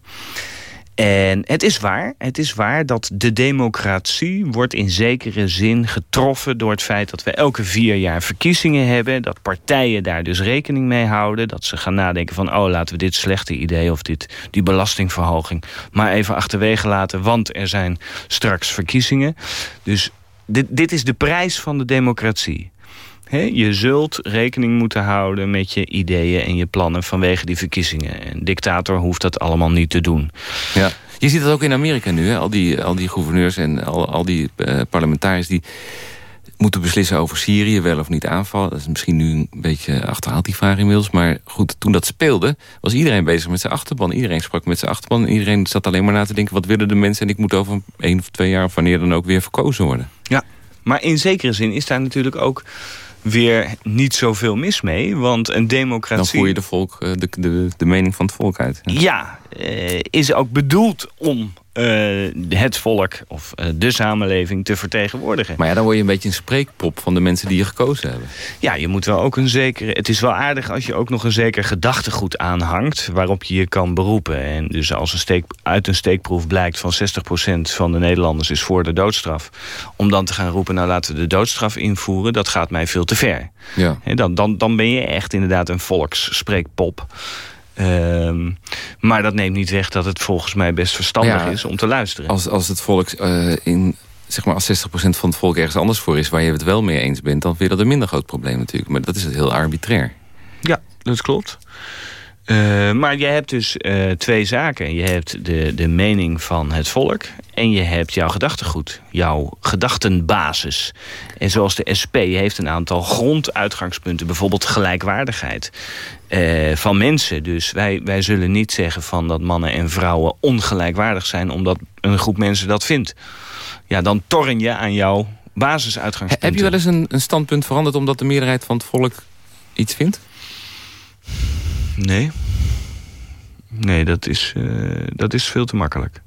En het is waar, het is waar dat de democratie wordt in zekere zin getroffen door het feit dat we elke vier jaar verkiezingen hebben. Dat partijen daar dus rekening mee houden. Dat ze gaan nadenken van, oh laten we dit slechte idee of dit, die belastingverhoging maar even achterwege laten. Want er zijn straks verkiezingen. Dus dit, dit is de prijs van de democratie. Je zult rekening moeten houden met je ideeën en je plannen vanwege die verkiezingen. Een dictator hoeft dat allemaal niet te doen. Ja. Je ziet dat ook in Amerika nu. Hè? Al, die, al die gouverneurs en al, al die uh, parlementariërs die moeten beslissen over Syrië, wel of niet aanvallen. Dat is misschien nu een beetje achterhaald die vraag inmiddels. Maar goed, toen dat speelde, was iedereen bezig met zijn achterban. Iedereen sprak met zijn achterban. En iedereen zat alleen maar na te denken, wat willen de mensen? En ik moet over één of twee jaar, of wanneer dan ook, weer verkozen worden. Ja, maar in zekere zin is daar natuurlijk ook weer niet zoveel mis mee. Want een democratie... Dan voer je de, volk, eh, de, de, de mening van het volk uit. Ja, uh, is ook bedoeld om uh, het volk of uh, de samenleving te vertegenwoordigen. Maar ja, dan word je een beetje een spreekpop van de mensen die je gekozen hebben. Ja, je moet wel ook een zekere... Het is wel aardig als je ook nog een zeker gedachtegoed aanhangt... waarop je je kan beroepen. En dus als een steek, uit een steekproef blijkt van 60% van de Nederlanders is voor de doodstraf... om dan te gaan roepen, nou laten we de doodstraf invoeren... dat gaat mij veel te ver. Ja. dan, dan, dan ben je echt inderdaad een volksspreekpop... Ehm, maar dat neemt niet weg dat het volgens mij best verstandig is om te luisteren. Als, als het volk uh, in zeg maar, als 60% van het volk ergens anders voor is... waar je het wel mee eens bent, dan vind je dat een minder groot probleem natuurlijk. Maar dat is het heel arbitrair. Ja, dat klopt. Uh, maar je hebt dus uh, twee zaken. Je hebt de, de mening van het volk en je hebt jouw gedachtegoed. Jouw gedachtenbasis. En zoals de SP heeft een aantal gronduitgangspunten. Bijvoorbeeld gelijkwaardigheid uh, van mensen. Dus wij, wij zullen niet zeggen van dat mannen en vrouwen ongelijkwaardig zijn... omdat een groep mensen dat vindt. Ja, dan torren je aan jouw basisuitgangspunten. Heb je wel eens een, een standpunt veranderd... omdat de meerderheid van het volk iets vindt? Nee. Nee, dat is, uh, dat is veel te makkelijk.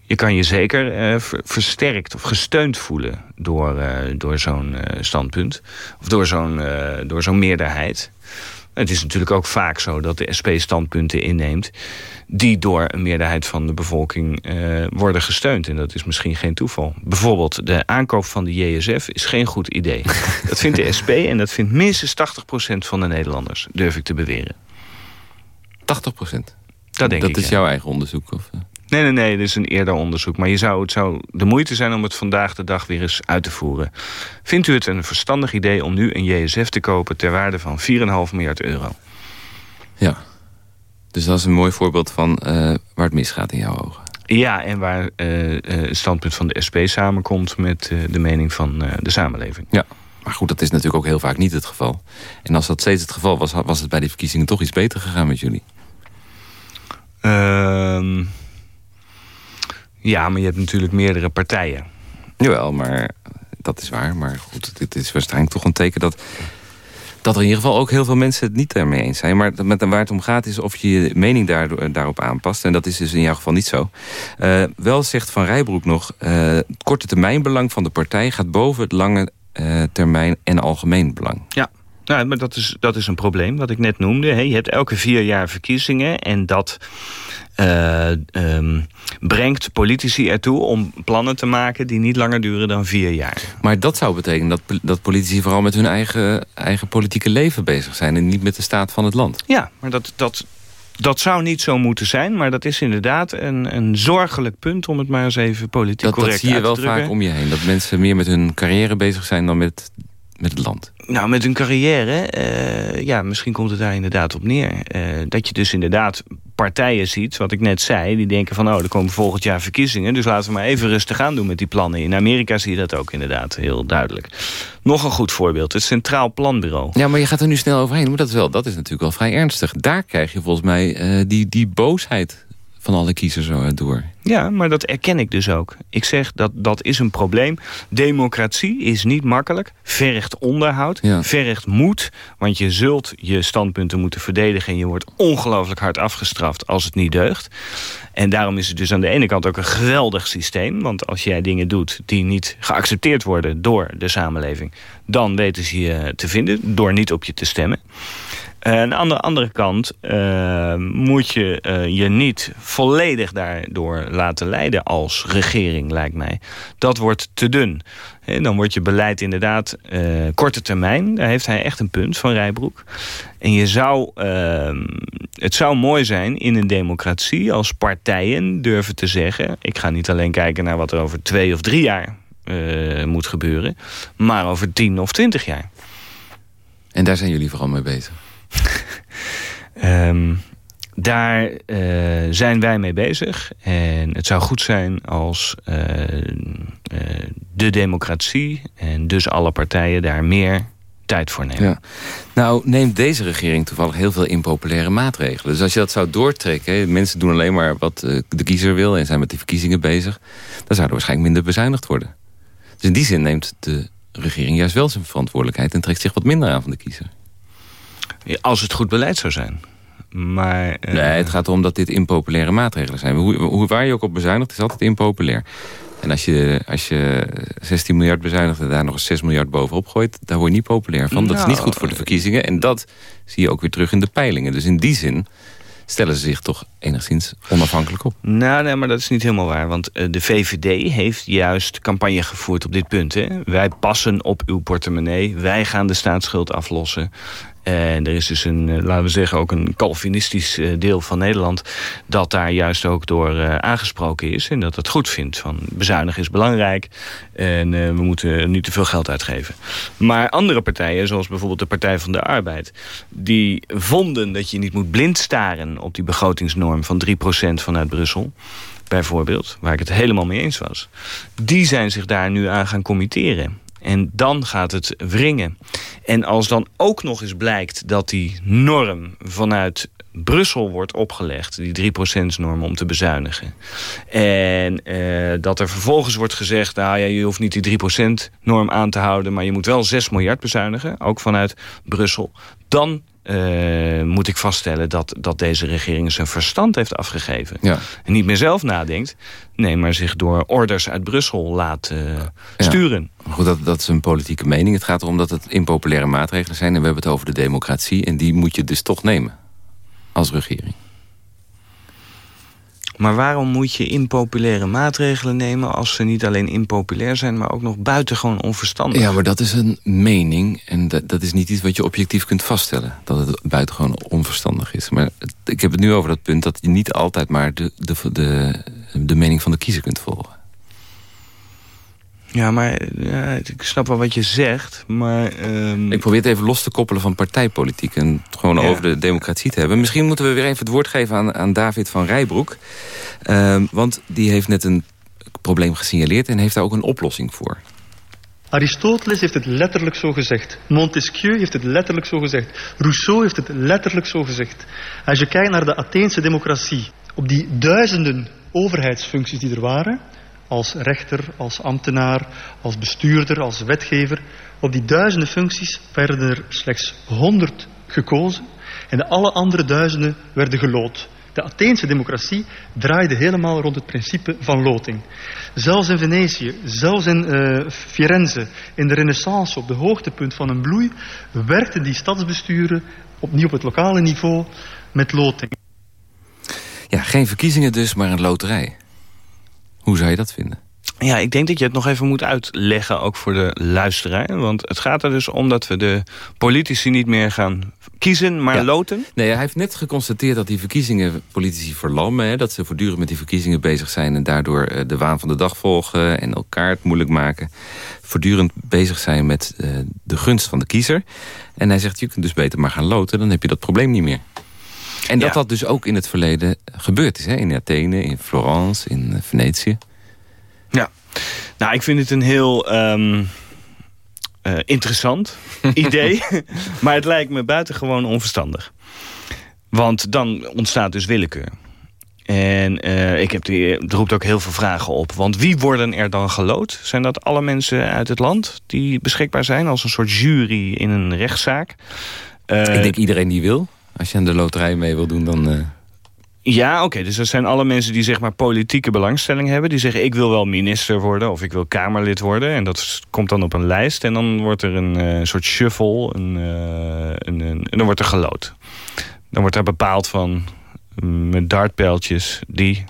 Je kan je zeker uh, versterkt of gesteund voelen door, uh, door zo'n standpunt. Of door zo'n door zo'n meerderheid. Het is natuurlijk ook vaak zo dat de SP standpunten inneemt... die door een meerderheid van de bevolking uh, worden gesteund. En dat is misschien geen toeval. Bijvoorbeeld de aankoop van de JSF is geen goed idee. dat vindt de SP en dat vindt minstens 80% van de Nederlanders, durf ik te beweren. 80%? Dat denk dat ik, is jouw eigen onderzoek? Of? Nee, nee, nee, dit is een eerder onderzoek. Maar je zou, het zou de moeite zijn om het vandaag de dag weer eens uit te voeren. Vindt u het een verstandig idee om nu een JSF te kopen... ter waarde van 4,5 miljard euro? Ja, dus dat is een mooi voorbeeld van uh, waar het misgaat in jouw ogen. Ja, en waar uh, het standpunt van de SP samenkomt... met uh, de mening van de samenleving. Ja, maar goed, dat is natuurlijk ook heel vaak niet het geval. En als dat steeds het geval was... was het bij die verkiezingen toch iets beter gegaan met jullie? Ehm... Ja, maar je hebt natuurlijk meerdere partijen. Jawel, maar dat is waar. Maar goed, dit is waarschijnlijk toch een teken dat... dat er in ieder geval ook heel veel mensen het niet ermee eens zijn. Maar met, waar het om gaat is of je je mening daar, daarop aanpast. En dat is dus in jouw geval niet zo. Uh, wel zegt Van Rijbroek nog... Uh, het korte termijnbelang van de partij gaat boven het lange uh, termijn en algemeen belang. Ja. Nou, maar dat is, dat is een probleem wat ik net noemde. Je hebt elke vier jaar verkiezingen en dat uh, um, brengt politici ertoe om plannen te maken die niet langer duren dan vier jaar. Maar dat zou betekenen dat, dat politici vooral met hun eigen, eigen politieke leven bezig zijn en niet met de staat van het land. Ja, maar dat, dat, dat zou niet zo moeten zijn, maar dat is inderdaad een, een zorgelijk punt... om het maar eens even politiek dat, correct Dat zie je wel vaak om je heen. Dat mensen meer met hun carrière bezig zijn dan met, met het land. Nou, met hun carrière, uh, ja, misschien komt het daar inderdaad op neer. Uh, dat je dus inderdaad partijen ziet, wat ik net zei... die denken van, oh, er komen volgend jaar verkiezingen... dus laten we maar even rustig aan doen met die plannen. In Amerika zie je dat ook inderdaad heel duidelijk. Nog een goed voorbeeld, het Centraal Planbureau. Ja, maar je gaat er nu snel overheen. Maar dat is, wel, dat is natuurlijk wel vrij ernstig. Daar krijg je volgens mij uh, die, die boosheid van alle kiezers zo door. Ja, maar dat erken ik dus ook. Ik zeg dat dat is een probleem. Democratie is niet makkelijk, vergt onderhoud, ja. vergt moed. Want je zult je standpunten moeten verdedigen... en je wordt ongelooflijk hard afgestraft als het niet deugt. En daarom is het dus aan de ene kant ook een geweldig systeem. Want als jij dingen doet die niet geaccepteerd worden door de samenleving... dan weten ze je te vinden door niet op je te stemmen. En aan de andere kant uh, moet je uh, je niet volledig daardoor laten leiden als regering, lijkt mij. Dat wordt te dun. Dan wordt je beleid inderdaad korte termijn. Daar heeft hij echt een punt van Rijbroek. En je zou, ehm, het zou mooi zijn in een democratie als partijen durven te zeggen... ik ga niet alleen kijken naar wat er over twee of drie jaar moet gebeuren... maar over tien of twintig jaar. En daar zijn jullie vooral mee bezig? Um, daar uh, zijn wij mee bezig. En het zou goed zijn als uh, uh, de democratie... en dus alle partijen daar meer tijd voor nemen. Ja. Nou, neemt deze regering toevallig heel veel impopulaire maatregelen. Dus als je dat zou doortrekken... mensen doen alleen maar wat de kiezer wil... en zijn met die verkiezingen bezig... dan zou er waarschijnlijk minder bezuinigd worden. Dus in die zin neemt de regering juist wel zijn verantwoordelijkheid... en trekt zich wat minder aan van de kiezer. Als het goed beleid zou zijn. Maar, uh... Nee, het gaat erom dat dit impopulaire maatregelen zijn. Hoe, hoe, waar je ook op bezuinigt, is altijd impopulair. En als je, als je 16 miljard bezuinigt en daar nog eens 6 miljard bovenop gooit... daar word je niet populair van. Dat is niet goed voor de verkiezingen. En dat zie je ook weer terug in de peilingen. Dus in die zin stellen ze zich toch enigszins onafhankelijk op. Nou, nee, maar dat is niet helemaal waar. Want uh, de VVD heeft juist campagne gevoerd op dit punt. Hè? Wij passen op uw portemonnee. Wij gaan de staatsschuld aflossen. En er is dus een, eh, laten we zeggen, ook een Calvinistisch eh, deel van Nederland... dat daar juist ook door uh, aangesproken is. En dat het goed vindt. Van bezuinigen is belangrijk. En we moeten niet te veel geld uitgeven. Maar andere partijen, zoals bijvoorbeeld de Partij van de Arbeid... die vonden dat je niet moet blind staren op die begrotingsnorm van 3% vanuit Brussel bijvoorbeeld, waar ik het helemaal mee eens was... die zijn zich daar nu aan gaan committeren. En dan gaat het wringen. En als dan ook nog eens blijkt dat die norm vanuit Brussel wordt opgelegd, die 3%-norm om te bezuinigen. En eh, dat er vervolgens wordt gezegd, nou ja, je hoeft niet die 3%-norm aan te houden, maar je moet wel 6 miljard bezuinigen, ook vanuit Brussel. Dan uh, moet ik vaststellen dat, dat deze regering zijn verstand heeft afgegeven. Ja. En niet meer zelf nadenkt. Nee, maar zich door orders uit Brussel laat uh, sturen. Goed, dat, dat is een politieke mening. Het gaat erom dat het impopulaire maatregelen zijn. En we hebben het over de democratie. En die moet je dus toch nemen. Als regering. Maar waarom moet je impopulaire maatregelen nemen... als ze niet alleen impopulair zijn, maar ook nog buitengewoon onverstandig? Ja, maar dat is een mening en dat, dat is niet iets wat je objectief kunt vaststellen. Dat het buitengewoon onverstandig is. Maar ik heb het nu over dat punt dat je niet altijd maar de, de, de, de mening van de kiezer kunt volgen. Ja, maar ja, ik snap wel wat je zegt, maar... Um... Ik probeer het even los te koppelen van partijpolitiek... en gewoon over de democratie te hebben. Misschien moeten we weer even het woord geven aan, aan David van Rijbroek. Um, want die heeft net een probleem gesignaleerd... en heeft daar ook een oplossing voor. Aristoteles heeft het letterlijk zo gezegd. Montesquieu heeft het letterlijk zo gezegd. Rousseau heeft het letterlijk zo gezegd. Als je kijkt naar de Atheense democratie... op die duizenden overheidsfuncties die er waren als rechter, als ambtenaar, als bestuurder, als wetgever. Op die duizenden functies werden er slechts honderd gekozen en de alle andere duizenden werden gelood. De Atheense democratie draaide helemaal rond het principe van loting. Zelfs in Venetië, zelfs in uh, Firenze, in de renaissance, op de hoogtepunt van een bloei, werkten die stadsbesturen, opnieuw op het lokale niveau, met loting. Ja, geen verkiezingen dus, maar een loterij. Hoe zou je dat vinden? Ja, ik denk dat je het nog even moet uitleggen, ook voor de luisteraar. Want het gaat er dus om dat we de politici niet meer gaan kiezen, maar loten. Nee, hij heeft net geconstateerd dat die verkiezingen politici verlammen. Hè, dat ze voortdurend met die verkiezingen bezig zijn... en daardoor eh, de waan van de dag volgen en elkaar het moeilijk maken. Voortdurend bezig zijn met uh, de gunst van de kiezer. En hij zegt, je kunt dus beter maar gaan loten, dan heb je dat probleem niet meer. En dat dat dus ook in het verleden gebeurd is. Hè? In Athene, in Florence, in eh, Venetië. Ja, nou ik vind het een heel um, uh, interessant idee. maar het lijkt me buitengewoon onverstandig. Want dan ontstaat dus willekeur. En uh, ik heb die, het roept ook heel veel vragen op. Want wie worden er dan gelood? Zijn dat alle mensen uit het land die beschikbaar zijn... als een soort jury in een rechtszaak? Uh, ik denk iedereen die wil. Als je aan de loterij mee wil doen, dan... Uh... Ja, oké. Dus dat zijn alle mensen die zeg maar politieke belangstelling hebben. Die zeggen ik wil wel minister worden of ik wil Kamerlid worden. En dat komt dan op een lijst. En dan wordt er een uh, soort shuffle. Een, uh, een, een, en dan wordt er gelood. Dan wordt er bepaald van mm, met dartpijltjes die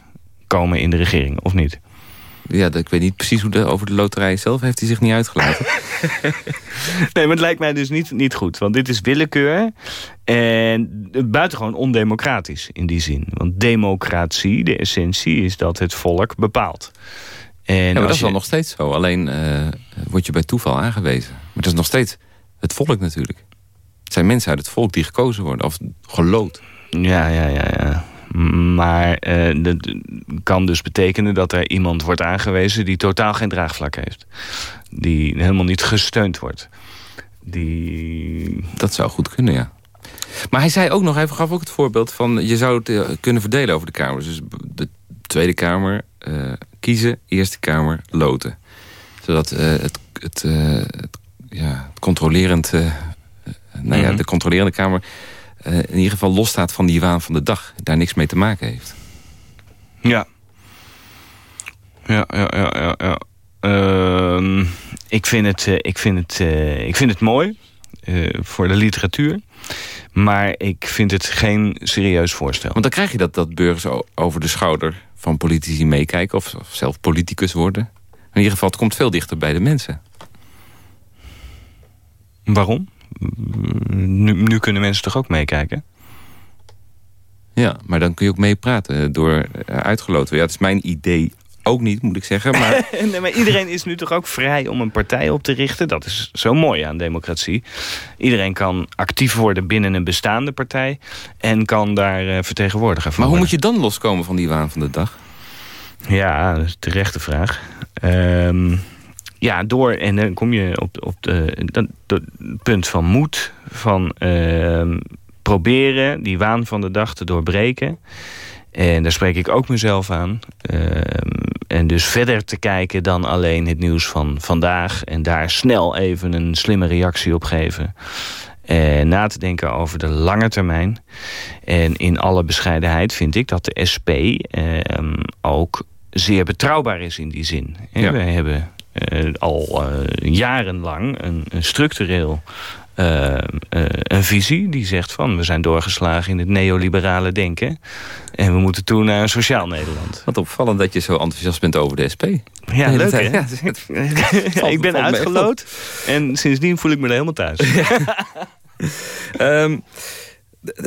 komen in de regering, of niet? Ja, ik weet niet precies hoe de, over de loterij zelf heeft hij zich niet uitgelaten. nee, maar het lijkt mij dus niet, niet goed. Want dit is willekeur. En buitengewoon ondemocratisch in die zin. Want democratie, de essentie, is dat het volk bepaalt. En ja, maar dat is wel nog steeds zo. Alleen uh, word je bij toeval aangewezen. Maar het is nog steeds het volk natuurlijk. Het zijn mensen uit het volk die gekozen worden. Of gelood. Ja, ja, ja, ja. Maar uh, dat kan dus betekenen dat er iemand wordt aangewezen... die totaal geen draagvlak heeft. Die helemaal niet gesteund wordt. Die... Dat zou goed kunnen, ja. Maar hij zei ook nog, hij gaf ook het voorbeeld van... je zou het eh, kunnen verdelen over de Kamers. Dus de Tweede Kamer uh, kiezen, Eerste Kamer loten. Zodat uh, het, het, het, ja, het controlerend... nou ja, mhm. de controlerende Kamer uh, in ieder geval losstaat van die waan van de dag. Daar niks mee te maken heeft. Ja. Ja, ja, ja, ja. ja. Uh, ik, vind het, uh, ik, vind het, uh, ik vind het mooi voor de literatuur. Maar ik vind het geen serieus voorstel. Want dan krijg je dat, dat burgers over de schouder van politici meekijken... Of, of zelf politicus worden. In ieder geval, het komt veel dichter bij de mensen. Waarom? Nu, nu kunnen mensen toch ook meekijken? Ja, maar dan kun je ook meepraten door uitgeloten. Ja, dat is mijn idee ook niet, moet ik zeggen. Maar... nee, maar iedereen is nu toch ook vrij om een partij op te richten. Dat is zo mooi aan democratie. Iedereen kan actief worden binnen een bestaande partij... en kan daar uh, vertegenwoordiger van Maar hoe moet je dan loskomen van die waan van de dag? Ja, dat is de rechte vraag. Um, ja, door, en dan kom je op, op de, punt van moed... van uh, proberen die waan van de dag te doorbreken... En daar spreek ik ook mezelf aan. Ehm, en dus verder te kijken dan alleen het nieuws van vandaag... en daar snel even een slimme reactie op geven. En na te denken over de lange termijn. En in alle bescheidenheid vind ik dat de SP ehm, ook zeer betrouwbaar is in die zin. Ja. Wij hebben al uh, jarenlang een, een structureel uh, een visie die zegt van... we zijn doorgeslagen in het neoliberale denken... en we moeten toe naar een sociaal Nederland. Wat opvallend dat je zo enthousiast bent over de SP. Ja, leuk hè? Ja, ik ben uitgeloot en sindsdien voel ik me er helemaal thuis. um,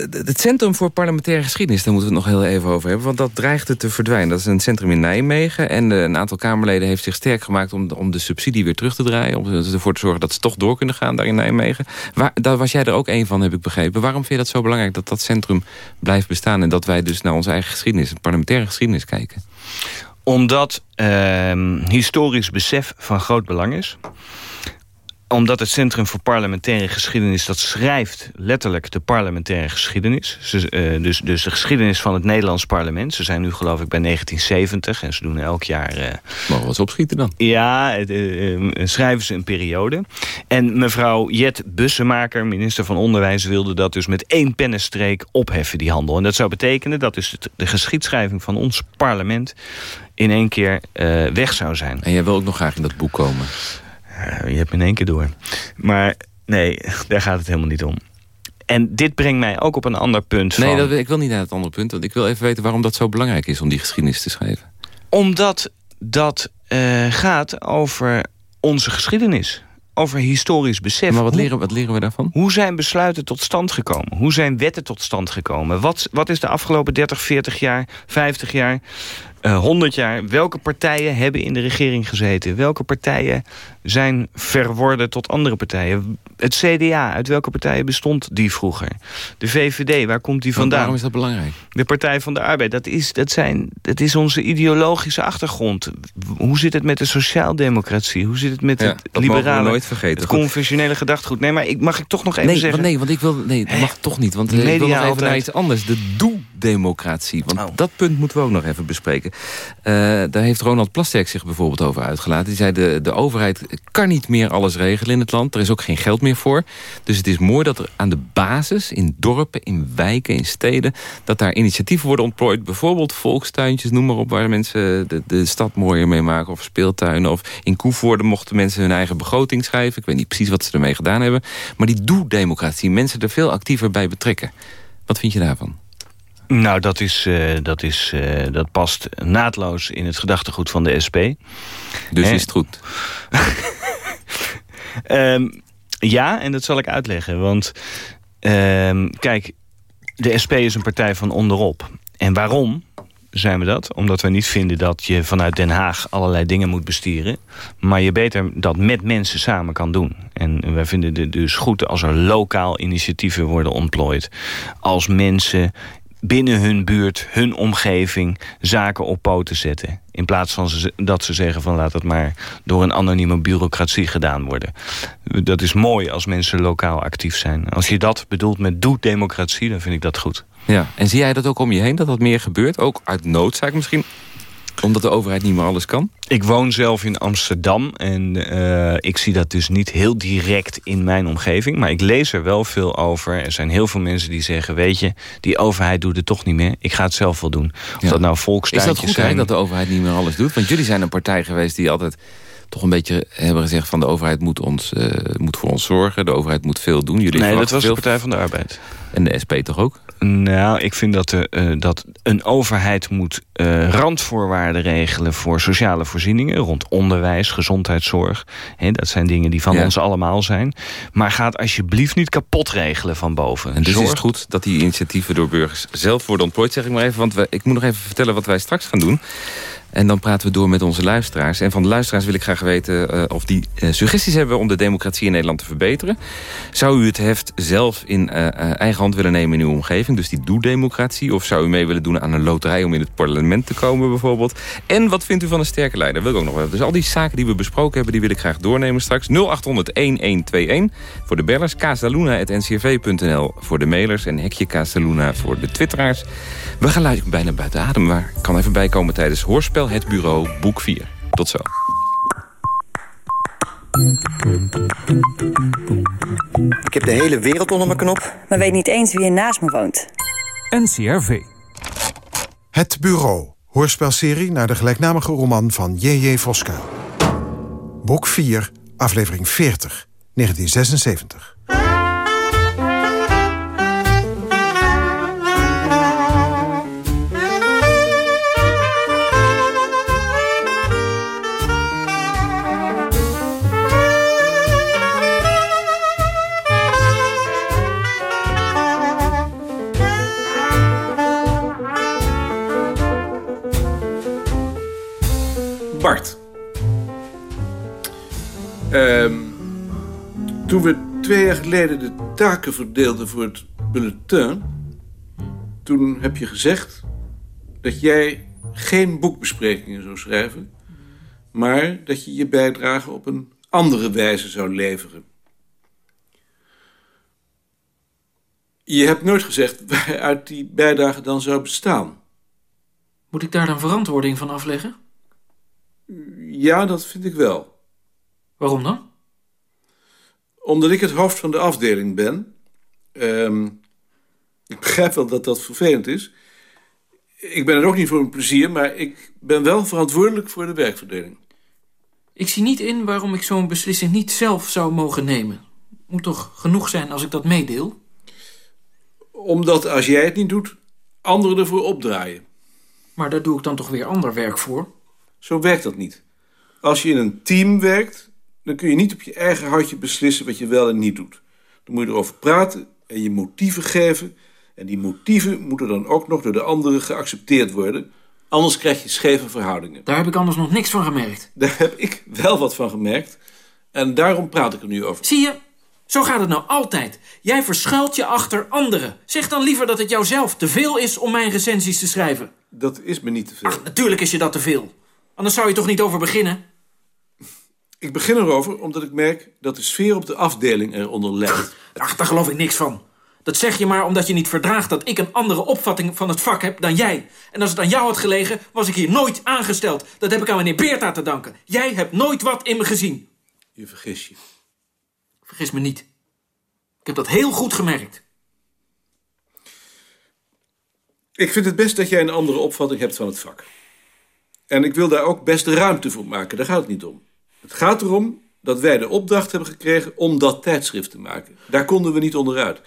het Centrum voor Parlementaire Geschiedenis, daar moeten we het nog heel even over hebben. Want dat dreigde te verdwijnen. Dat is een centrum in Nijmegen. En eh, een aantal Kamerleden heeft zich sterk gemaakt om, om de subsidie weer terug te draaien. Om ervoor te zorgen dat ze toch door kunnen gaan daar in Nijmegen. Waar, daar was jij er ook een van, heb ik begrepen. Waarom vind je dat zo belangrijk dat dat centrum blijft bestaan... en dat wij dus naar onze eigen geschiedenis, parlementaire geschiedenis kijken? Omdat uh, historisch besef van groot belang is omdat het Centrum voor Parlementaire Geschiedenis... dat schrijft letterlijk de parlementaire geschiedenis. Ze, uh, dus, dus de geschiedenis van het Nederlands parlement. Ze zijn nu geloof ik bij 1970 en ze doen elk jaar... Uh, Mogen we eens opschieten dan? Ja, uh, schrijven ze een periode. En mevrouw Jet Bussemaker, minister van Onderwijs... wilde dat dus met één pennenstreek opheffen, die handel. En dat zou betekenen dat dus de geschiedschrijving van ons parlement... in één keer weg zou zijn. En jij wil ook nog graag in dat boek komen? Je hebt me in één keer door. Maar nee, daar gaat het helemaal niet om. En dit brengt mij ook op een ander punt. Nee, dat, ik wil niet naar het andere punt. Want ik wil even weten waarom dat zo belangrijk is om die geschiedenis te schrijven. Omdat dat uh, gaat over onze geschiedenis. Over historisch besef. Maar wat, leren, wat leren we daarvan? Hoe zijn besluiten tot stand gekomen? Hoe zijn wetten tot stand gekomen? Wat, wat is de afgelopen 30, 40 jaar, 50 jaar 100 eh, jaar, welke partijen hebben in de regering gezeten? Welke partijen zijn verworden tot andere partijen? Het CDA, uit welke partijen bestond die vroeger? De VVD, waar komt die vandaan? waarom is dat belangrijk? De Partij van de Arbeid, dat is, dat zijn, dat is onze ideologische achtergrond. Hoe zit het met de sociaaldemocratie? Hoe zit het met het liberale, nooit vergeten. het conventionele gedachtegoed? Nee, maar ik, mag ik toch nog even nee, zeggen... nee, want ik wil, nee, dat mag toch niet. Want Media ik wil nog even altijd... naar iets anders. De doe-democratie. Want oh. dat punt moeten we ook nog even bespreken. Uh, daar heeft Ronald Plasterk zich bijvoorbeeld over uitgelaten. Die zei, de, de overheid kan niet meer alles regelen in het land. Er is ook geen geld meer voor. Dus het is mooi dat er aan de basis, in dorpen, in wijken, in steden... dat daar initiatieven worden ontplooid. Bijvoorbeeld volkstuintjes, noem maar op... waar mensen de, de stad mooier mee maken. Of speeltuinen. Of in Koevoorde mochten mensen hun eigen begroting schrijven. Ik weet niet precies wat ze ermee gedaan hebben. Maar die doe-democratie, mensen er veel actiever bij betrekken. Wat vind je daarvan? Nou, dat, is, uh, dat, is, uh, dat past naadloos in het gedachtegoed van de SP. Dus is het goed? um, ja, en dat zal ik uitleggen. Want um, kijk, de SP is een partij van onderop. En waarom zijn we dat? Omdat we niet vinden dat je vanuit Den Haag allerlei dingen moet bestieren. Maar je beter dat met mensen samen kan doen. En wij vinden het dus goed als er lokaal initiatieven worden ontplooid. Als mensen binnen hun buurt, hun omgeving, zaken op poten zetten. In plaats van dat ze zeggen van laat het maar door een anonieme bureaucratie gedaan worden. Dat is mooi als mensen lokaal actief zijn. Als je dat bedoelt met doe democratie, dan vind ik dat goed. Ja, en zie jij dat ook om je heen, dat dat meer gebeurt? Ook uit noodzaak misschien? Omdat de overheid niet meer alles kan? Ik woon zelf in Amsterdam en uh, ik zie dat dus niet heel direct in mijn omgeving. Maar ik lees er wel veel over. Er zijn heel veel mensen die zeggen, weet je, die overheid doet het toch niet meer. Ik ga het zelf wel doen. Of ja. dat nou volkstuintjes zijn. Is dat goed dat de overheid niet meer alles doet? Want jullie zijn een partij geweest die altijd toch een beetje hebben gezegd van de overheid moet, ons, uh, moet voor ons zorgen. De overheid moet veel doen. Jullie nee, dat was de Partij van de Arbeid. En de SP toch ook? Nou, ik vind dat, de, uh, dat een overheid moet uh, randvoorwaarden regelen... voor sociale voorzieningen rond onderwijs, gezondheidszorg. He, dat zijn dingen die van ja. ons allemaal zijn. Maar gaat alsjeblieft niet kapot regelen van boven. En dus Zorg... is het goed dat die initiatieven door burgers zelf worden ontplooid, zeg ik maar even. Want we, ik moet nog even vertellen wat wij straks gaan doen. En dan praten we door met onze luisteraars. En van de luisteraars wil ik graag weten uh, of die uh, suggesties hebben... om de democratie in Nederland te verbeteren. Zou u het heft zelf in uh, eigen hand willen nemen in uw omgeving? Dus die doe-democratie? Of zou u mee willen doen aan een loterij om in het parlement te komen bijvoorbeeld? En wat vindt u van een sterke leider? wil ik ook nog wel. Dus al die zaken die we besproken hebben... die wil ik graag doornemen straks. 0800-1121 voor de bellers. Casaluna.ncrv.nl voor de mailers. En Hekje Casaluna voor de twitteraars. We gaan bijna buiten adem. Maar ik kan even bijkomen tijdens Hoorspel het bureau Boek 4. Tot zo. Ik heb de hele wereld onder mijn knop. Maar weet niet eens wie er naast me woont. NCRV. Het Bureau. Hoorspelserie naar de gelijknamige roman van J.J. Voska. Boek 4, aflevering 40, 1976. Bart. Um, toen we twee jaar geleden de taken verdeelden voor het bulletin... toen heb je gezegd dat jij geen boekbesprekingen zou schrijven... maar dat je je bijdrage op een andere wijze zou leveren. Je hebt nooit gezegd waaruit die bijdrage dan zou bestaan. Moet ik daar dan verantwoording van afleggen? Ja, dat vind ik wel. Waarom dan? Omdat ik het hoofd van de afdeling ben. Um, ik begrijp wel dat dat vervelend is. Ik ben er ook niet voor een plezier, maar ik ben wel verantwoordelijk voor de werkverdeling. Ik zie niet in waarom ik zo'n beslissing niet zelf zou mogen nemen. Moet toch genoeg zijn als ik dat meedeel? Omdat als jij het niet doet, anderen ervoor opdraaien. Maar daar doe ik dan toch weer ander werk voor? Zo werkt dat niet. Als je in een team werkt, dan kun je niet op je eigen houtje beslissen wat je wel en niet doet. Dan moet je erover praten en je motieven geven. En die motieven moeten dan ook nog door de anderen geaccepteerd worden. Anders krijg je scheve verhoudingen. Daar heb ik anders nog niks van gemerkt. Daar heb ik wel wat van gemerkt. En daarom praat ik er nu over. Zie je, zo gaat het nou altijd. Jij verschuilt je achter anderen. Zeg dan liever dat het jouzelf te veel is om mijn recensies te schrijven. Dat is me niet te veel. Ach, natuurlijk is je dat te veel. Anders zou je toch niet over beginnen? Ik begin erover omdat ik merk dat de sfeer op de afdeling eronder lijdt. Ach, daar geloof ik niks van. Dat zeg je maar omdat je niet verdraagt dat ik een andere opvatting van het vak heb dan jij. En als het aan jou had gelegen, was ik hier nooit aangesteld. Dat heb ik aan meneer Beerta te danken. Jij hebt nooit wat in me gezien. Je vergis je. Vergis me niet. Ik heb dat heel goed gemerkt. Ik vind het best dat jij een andere opvatting hebt van het vak. En ik wil daar ook best ruimte voor maken, daar gaat het niet om. Het gaat erom dat wij de opdracht hebben gekregen om dat tijdschrift te maken. Daar konden we niet onderuit.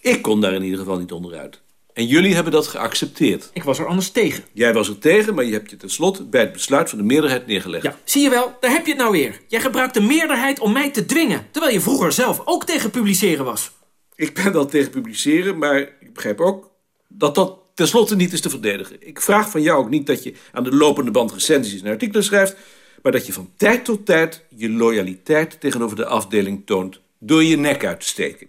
Ik kon daar in ieder geval niet onderuit. En jullie hebben dat geaccepteerd. Ik was er anders tegen. Jij was er tegen, maar je hebt je tenslotte bij het besluit van de meerderheid neergelegd. Ja, zie je wel, daar heb je het nou weer. Jij gebruikt de meerderheid om mij te dwingen, terwijl je vroeger zelf ook tegen publiceren was. Ik ben wel tegen publiceren, maar ik begrijp ook dat dat tenslotte niet is te verdedigen. Ik vraag van jou ook niet dat je aan de lopende band recensies en artikelen schrijft, maar dat je van tijd tot tijd je loyaliteit tegenover de afdeling toont door je nek uit te steken.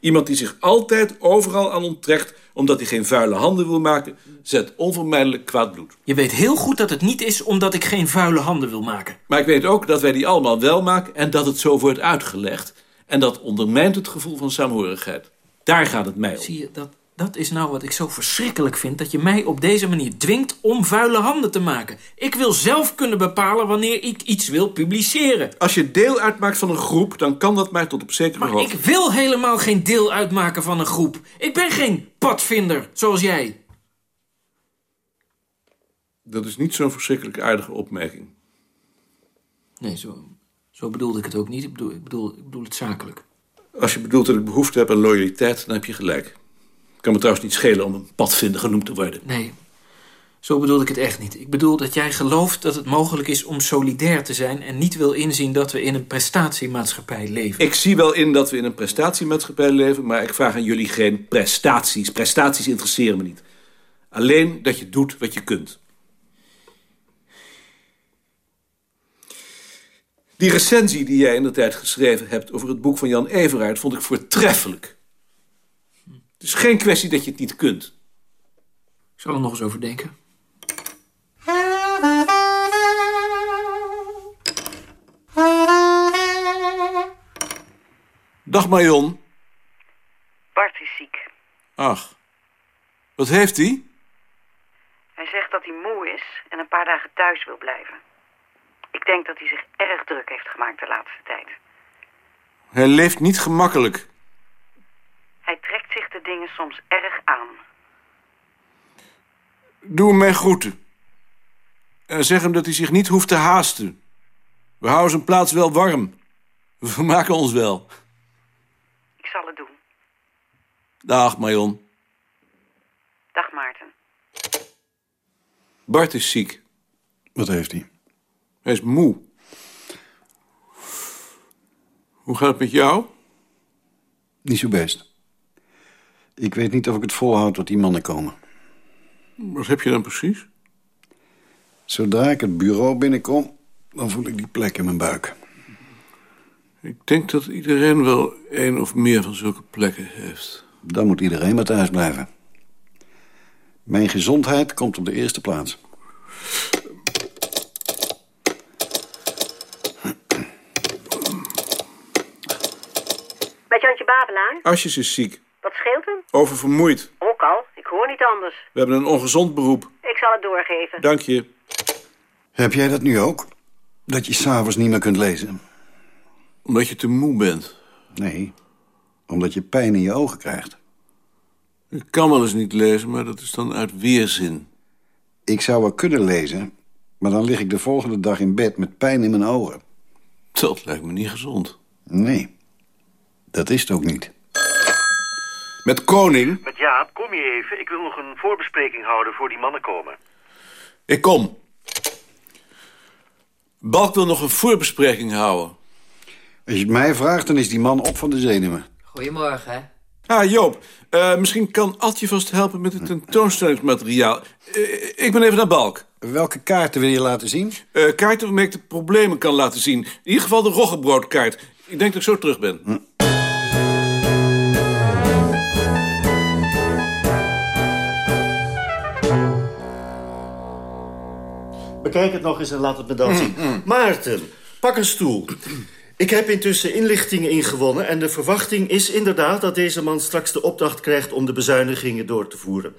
Iemand die zich altijd overal aan onttrekt omdat hij geen vuile handen wil maken, zet onvermijdelijk kwaad bloed. Je weet heel goed dat het niet is omdat ik geen vuile handen wil maken. Maar ik weet ook dat wij die allemaal wel maken en dat het zo wordt uitgelegd. En dat ondermijnt het gevoel van saamhorigheid. Daar gaat het mij om. Zie je, dat, dat is nou wat ik zo verschrikkelijk vind... dat je mij op deze manier dwingt om vuile handen te maken. Ik wil zelf kunnen bepalen wanneer ik iets wil publiceren. Als je deel uitmaakt van een groep, dan kan dat maar tot op zekere maar hoogte. ik wil helemaal geen deel uitmaken van een groep. Ik ben geen padvinder, zoals jij. Dat is niet zo'n verschrikkelijk aardige opmerking. Nee, zo, zo bedoelde ik het ook niet. Ik bedoel, ik, bedoel, ik bedoel het zakelijk. Als je bedoelt dat ik behoefte heb aan loyaliteit, dan heb je gelijk. Kan me trouwens niet schelen om een padvinder genoemd te worden. Nee, zo bedoelde ik het echt niet. Ik bedoel dat jij gelooft dat het mogelijk is om solidair te zijn... en niet wil inzien dat we in een prestatiemaatschappij leven. Ik zie wel in dat we in een prestatiemaatschappij leven... maar ik vraag aan jullie geen prestaties. Prestaties interesseren me niet. Alleen dat je doet wat je kunt. Die recensie die jij in de tijd geschreven hebt... over het boek van Jan Everaert vond ik voortreffelijk. Het is geen kwestie dat je het niet kunt. Ik zal er nog eens over denken. Dag Marion. Bart is ziek. Ach, wat heeft hij? Hij zegt dat hij moe is en een paar dagen thuis wil blijven. Ik denk dat hij zich erg druk heeft gemaakt de laatste tijd. Hij leeft niet gemakkelijk. Hij trekt zich de dingen soms erg aan. Doe hem mijn groeten. En zeg hem dat hij zich niet hoeft te haasten. We houden zijn plaats wel warm. We vermaken ons wel. Ik zal het doen. Dag, Marion. Dag, Maarten. Bart is ziek. Wat heeft hij? Hij is moe. Hoe gaat het met jou? Niet zo best. Ik weet niet of ik het volhoud tot die mannen komen. Wat heb je dan precies? Zodra ik het bureau binnenkom, dan voel ik die plek in mijn buik. Ik denk dat iedereen wel één of meer van zulke plekken heeft. Dan moet iedereen maar thuis blijven. Mijn gezondheid komt op de eerste plaats. Met Jantje Babelaar? Asjes is ziek. Wat scheelt hem? Oververmoeid. Ook al. Ik hoor niet anders. We hebben een ongezond beroep. Ik zal het doorgeven. Dank je. Heb jij dat nu ook? Dat je s'avonds niet meer kunt lezen? Omdat je te moe bent. Nee, omdat je pijn in je ogen krijgt. Ik kan wel eens niet lezen, maar dat is dan uit weerzin. Ik zou wel kunnen lezen, maar dan lig ik de volgende dag in bed met pijn in mijn ogen. Dat lijkt me niet gezond. Nee, dat is het ook niet. Met Koning? Met Jaap, kom je even. Ik wil nog een voorbespreking houden voor die mannen komen. Ik kom. Balk wil nog een voorbespreking houden. Als je het mij vraagt, dan is die man op van de zenuwen. Goedemorgen, hè? Ah, Joop. Uh, misschien kan Altje vast helpen met het tentoonstellingsmateriaal. Uh, ik ben even naar Balk. Welke kaarten wil je laten zien? Uh, kaarten waarmee ik de problemen kan laten zien. In ieder geval de roggebroodkaart. Ik denk dat ik zo terug ben. Hm. Bekijk het nog eens en laat het me dan zien. Maarten, pak een stoel. Ik heb intussen inlichtingen ingewonnen... en de verwachting is inderdaad dat deze man straks de opdracht krijgt... om de bezuinigingen door te voeren.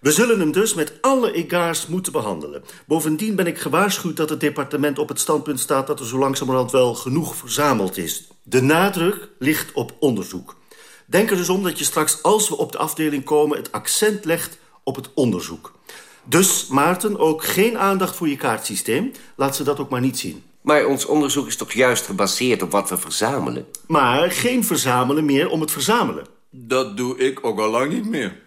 We zullen hem dus met alle egaars moeten behandelen. Bovendien ben ik gewaarschuwd dat het departement op het standpunt staat... dat er zo langzamerhand wel genoeg verzameld is. De nadruk ligt op onderzoek. Denk er dus om dat je straks, als we op de afdeling komen... het accent legt op het onderzoek. Dus, Maarten, ook geen aandacht voor je kaartsysteem. Laat ze dat ook maar niet zien. Maar ons onderzoek is toch juist gebaseerd op wat we verzamelen? Maar geen verzamelen meer om het verzamelen. Dat doe ik ook al lang niet meer.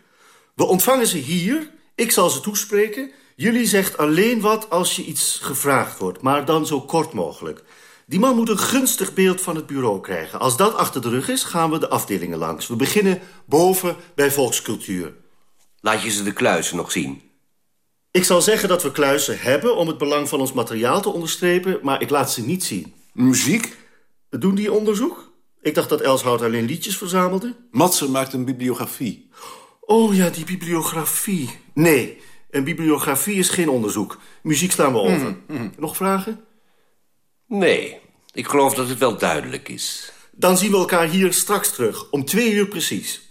We ontvangen ze hier, ik zal ze toespreken. Jullie zegt alleen wat als je iets gevraagd wordt, maar dan zo kort mogelijk. Die man moet een gunstig beeld van het bureau krijgen. Als dat achter de rug is, gaan we de afdelingen langs. We beginnen boven bij volkscultuur. Laat je ze de kluizen nog zien? Ik zal zeggen dat we kluizen hebben om het belang van ons materiaal te onderstrepen... maar ik laat ze niet zien. Muziek? Doen die onderzoek? Ik dacht dat Elshout alleen liedjes verzamelde. Matser maakt een bibliografie. Oh ja, die bibliografie. Nee, een bibliografie is geen onderzoek. Muziek slaan we over. Mm, Nog vragen? Nee, ik geloof dat het wel duidelijk is. Dan zien we elkaar hier straks terug, om twee uur precies.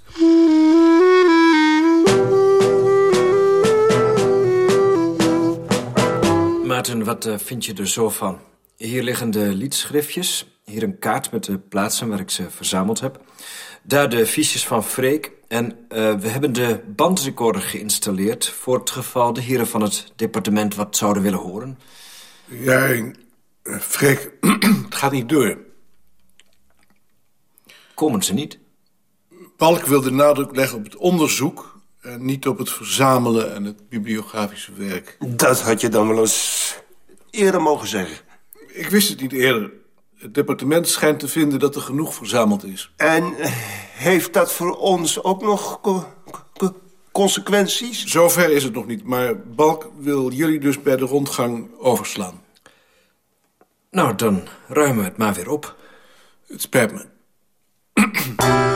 Maarten, wat uh, vind je er zo van? Hier liggen de liedschriftjes. Hier een kaart met de plaatsen waar ik ze verzameld heb. Daar de fiches van Freek. En uh, we hebben de bandrecorder geïnstalleerd... voor het geval de heren van het departement wat zouden willen horen. Ja, uh, Freek, het gaat niet door. Komen ze niet? Balk wil de nadruk leggen op het onderzoek... en niet op het verzamelen en het bibliografische werk. Dat had je dan wel eens eerder mogen zeggen. Ik wist het niet eerder. Het departement schijnt te vinden dat er genoeg verzameld is. En heeft dat voor ons ook nog co co consequenties? Zover is het nog niet, maar Balk wil jullie dus bij de rondgang overslaan. Nou, dan ruimen we het maar weer op. Het spijt me.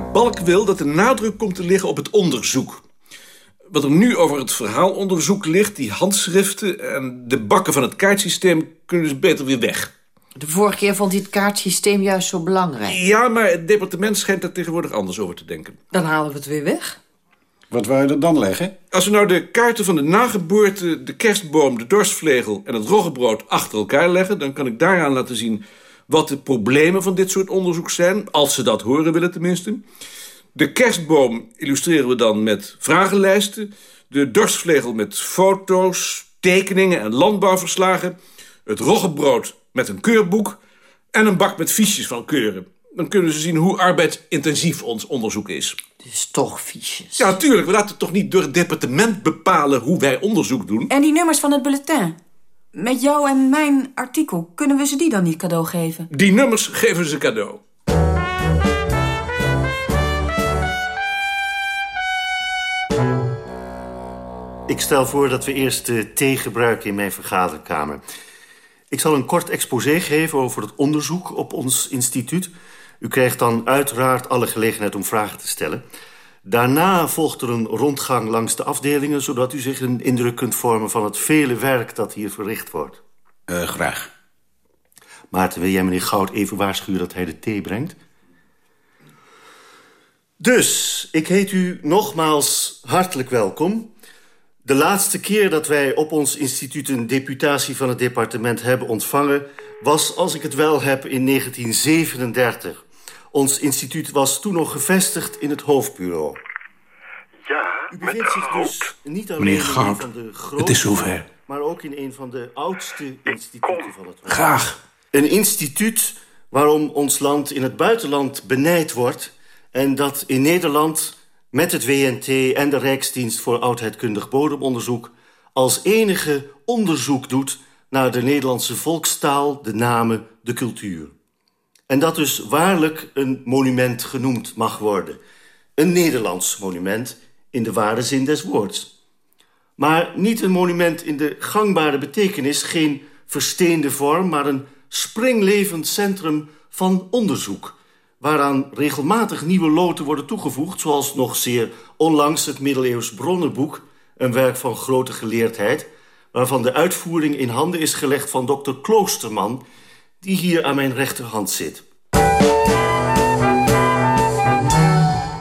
Balk wil dat de nadruk komt te liggen op het onderzoek. Wat er nu over het verhaalonderzoek ligt, die handschriften en de bakken van het kaartsysteem, kunnen dus beter weer weg. De vorige keer vond hij het kaartsysteem juist zo belangrijk. Ja, maar het departement schijnt daar tegenwoordig anders over te denken. Dan halen we het weer weg. Wat wou je er dan leggen? Als we nou de kaarten van de nageboorte, de kerstboom, de dorstvlegel en het roggebrood achter elkaar leggen, dan kan ik daaraan laten zien wat de problemen van dit soort onderzoek zijn, als ze dat horen willen tenminste. De kerstboom illustreren we dan met vragenlijsten, de dorstvlegel met foto's, tekeningen en landbouwverslagen, het roggebrood met een keurboek en een bak met fiches van keuren. Dan kunnen ze zien hoe arbeidsintensief ons onderzoek is. Dus toch fiches. Ja, natuurlijk. We laten toch niet door het departement bepalen hoe wij onderzoek doen. En die nummers van het bulletin? Met jou en mijn artikel, kunnen we ze die dan niet cadeau geven? Die nummers geven ze cadeau. Ik stel voor dat we eerst de thee gebruiken in mijn vergaderkamer. Ik zal een kort exposé geven over het onderzoek op ons instituut. U krijgt dan uiteraard alle gelegenheid om vragen te stellen. Daarna volgt er een rondgang langs de afdelingen... zodat u zich een indruk kunt vormen van het vele werk dat hier verricht wordt. Uh, graag. Maarten, wil jij meneer Goud even waarschuwen dat hij de thee brengt? Dus, ik heet u nogmaals hartelijk welkom. De laatste keer dat wij op ons instituut een deputatie van het departement hebben ontvangen... was, als ik het wel heb, in 1937. Ons instituut was toen nog gevestigd in het hoofdbureau. Ja, U bevindt zich dus niet alleen Meneer in een Goud, van de het grootste... is zover. maar ook in een van de oudste instituten van het land. Graag. Een instituut waarom ons land in het buitenland benijd wordt... en dat in Nederland met het WNT en de Rijksdienst voor Oudheidkundig Bodemonderzoek... als enige onderzoek doet naar de Nederlandse volkstaal, de namen, de cultuur. En dat dus waarlijk een monument genoemd mag worden. Een Nederlands monument in de ware zin des woords. Maar niet een monument in de gangbare betekenis, geen versteende vorm... maar een springlevend centrum van onderzoek... waaraan regelmatig nieuwe loten worden toegevoegd... zoals nog zeer onlangs het middeleeuws bronnenboek... een werk van grote geleerdheid... waarvan de uitvoering in handen is gelegd van dokter Kloosterman... die hier aan mijn rechterhand zit.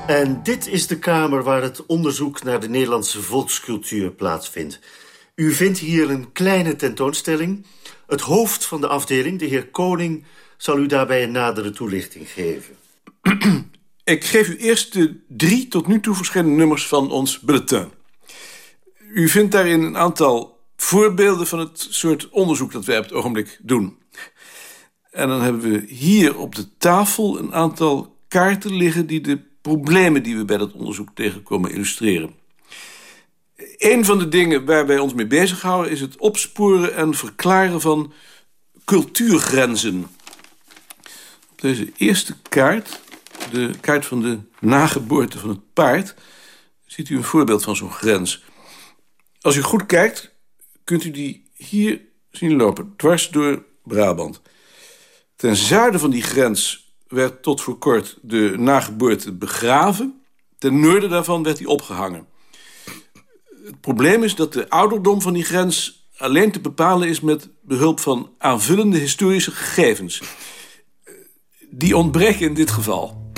En dit is de kamer waar het onderzoek naar de Nederlandse volkscultuur plaatsvindt. U vindt hier een kleine tentoonstelling. Het hoofd van de afdeling, de heer Koning, zal u daarbij een nadere toelichting geven. Ik geef u eerst de drie tot nu toe verschillende nummers van ons bulletin. U vindt daarin een aantal voorbeelden van het soort onderzoek dat wij op het ogenblik doen. En dan hebben we hier op de tafel een aantal kaarten liggen... die de problemen die we bij dat onderzoek tegenkomen illustreren. Een van de dingen waar wij ons mee bezighouden... is het opsporen en verklaren van cultuurgrenzen. Op deze eerste kaart, de kaart van de nageboorte van het paard... ziet u een voorbeeld van zo'n grens. Als u goed kijkt, kunt u die hier zien lopen, dwars door Brabant... Ten zuiden van die grens werd tot voor kort de nageboorte begraven. Ten noorden daarvan werd hij opgehangen. Het probleem is dat de ouderdom van die grens alleen te bepalen is met behulp van aanvullende historische gegevens. Die ontbreken in dit geval.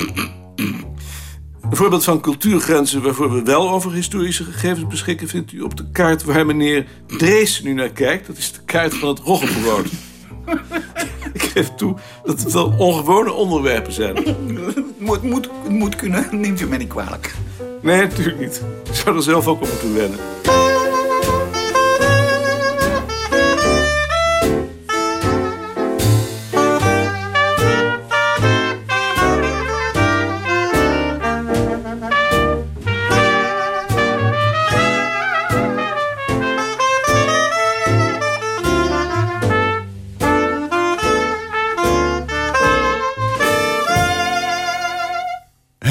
Een voorbeeld van cultuurgrenzen waarvoor we wel over historische gegevens beschikken... vindt u op de kaart waar meneer Drees nu naar kijkt. Dat is de kaart van het roggebrood. Ik geef toe dat het wel ongewone onderwerpen zijn. moet, moet, moet kunnen, neemt u mij niet kwalijk. Nee, natuurlijk niet. Ik zou er zelf ook op moeten wennen.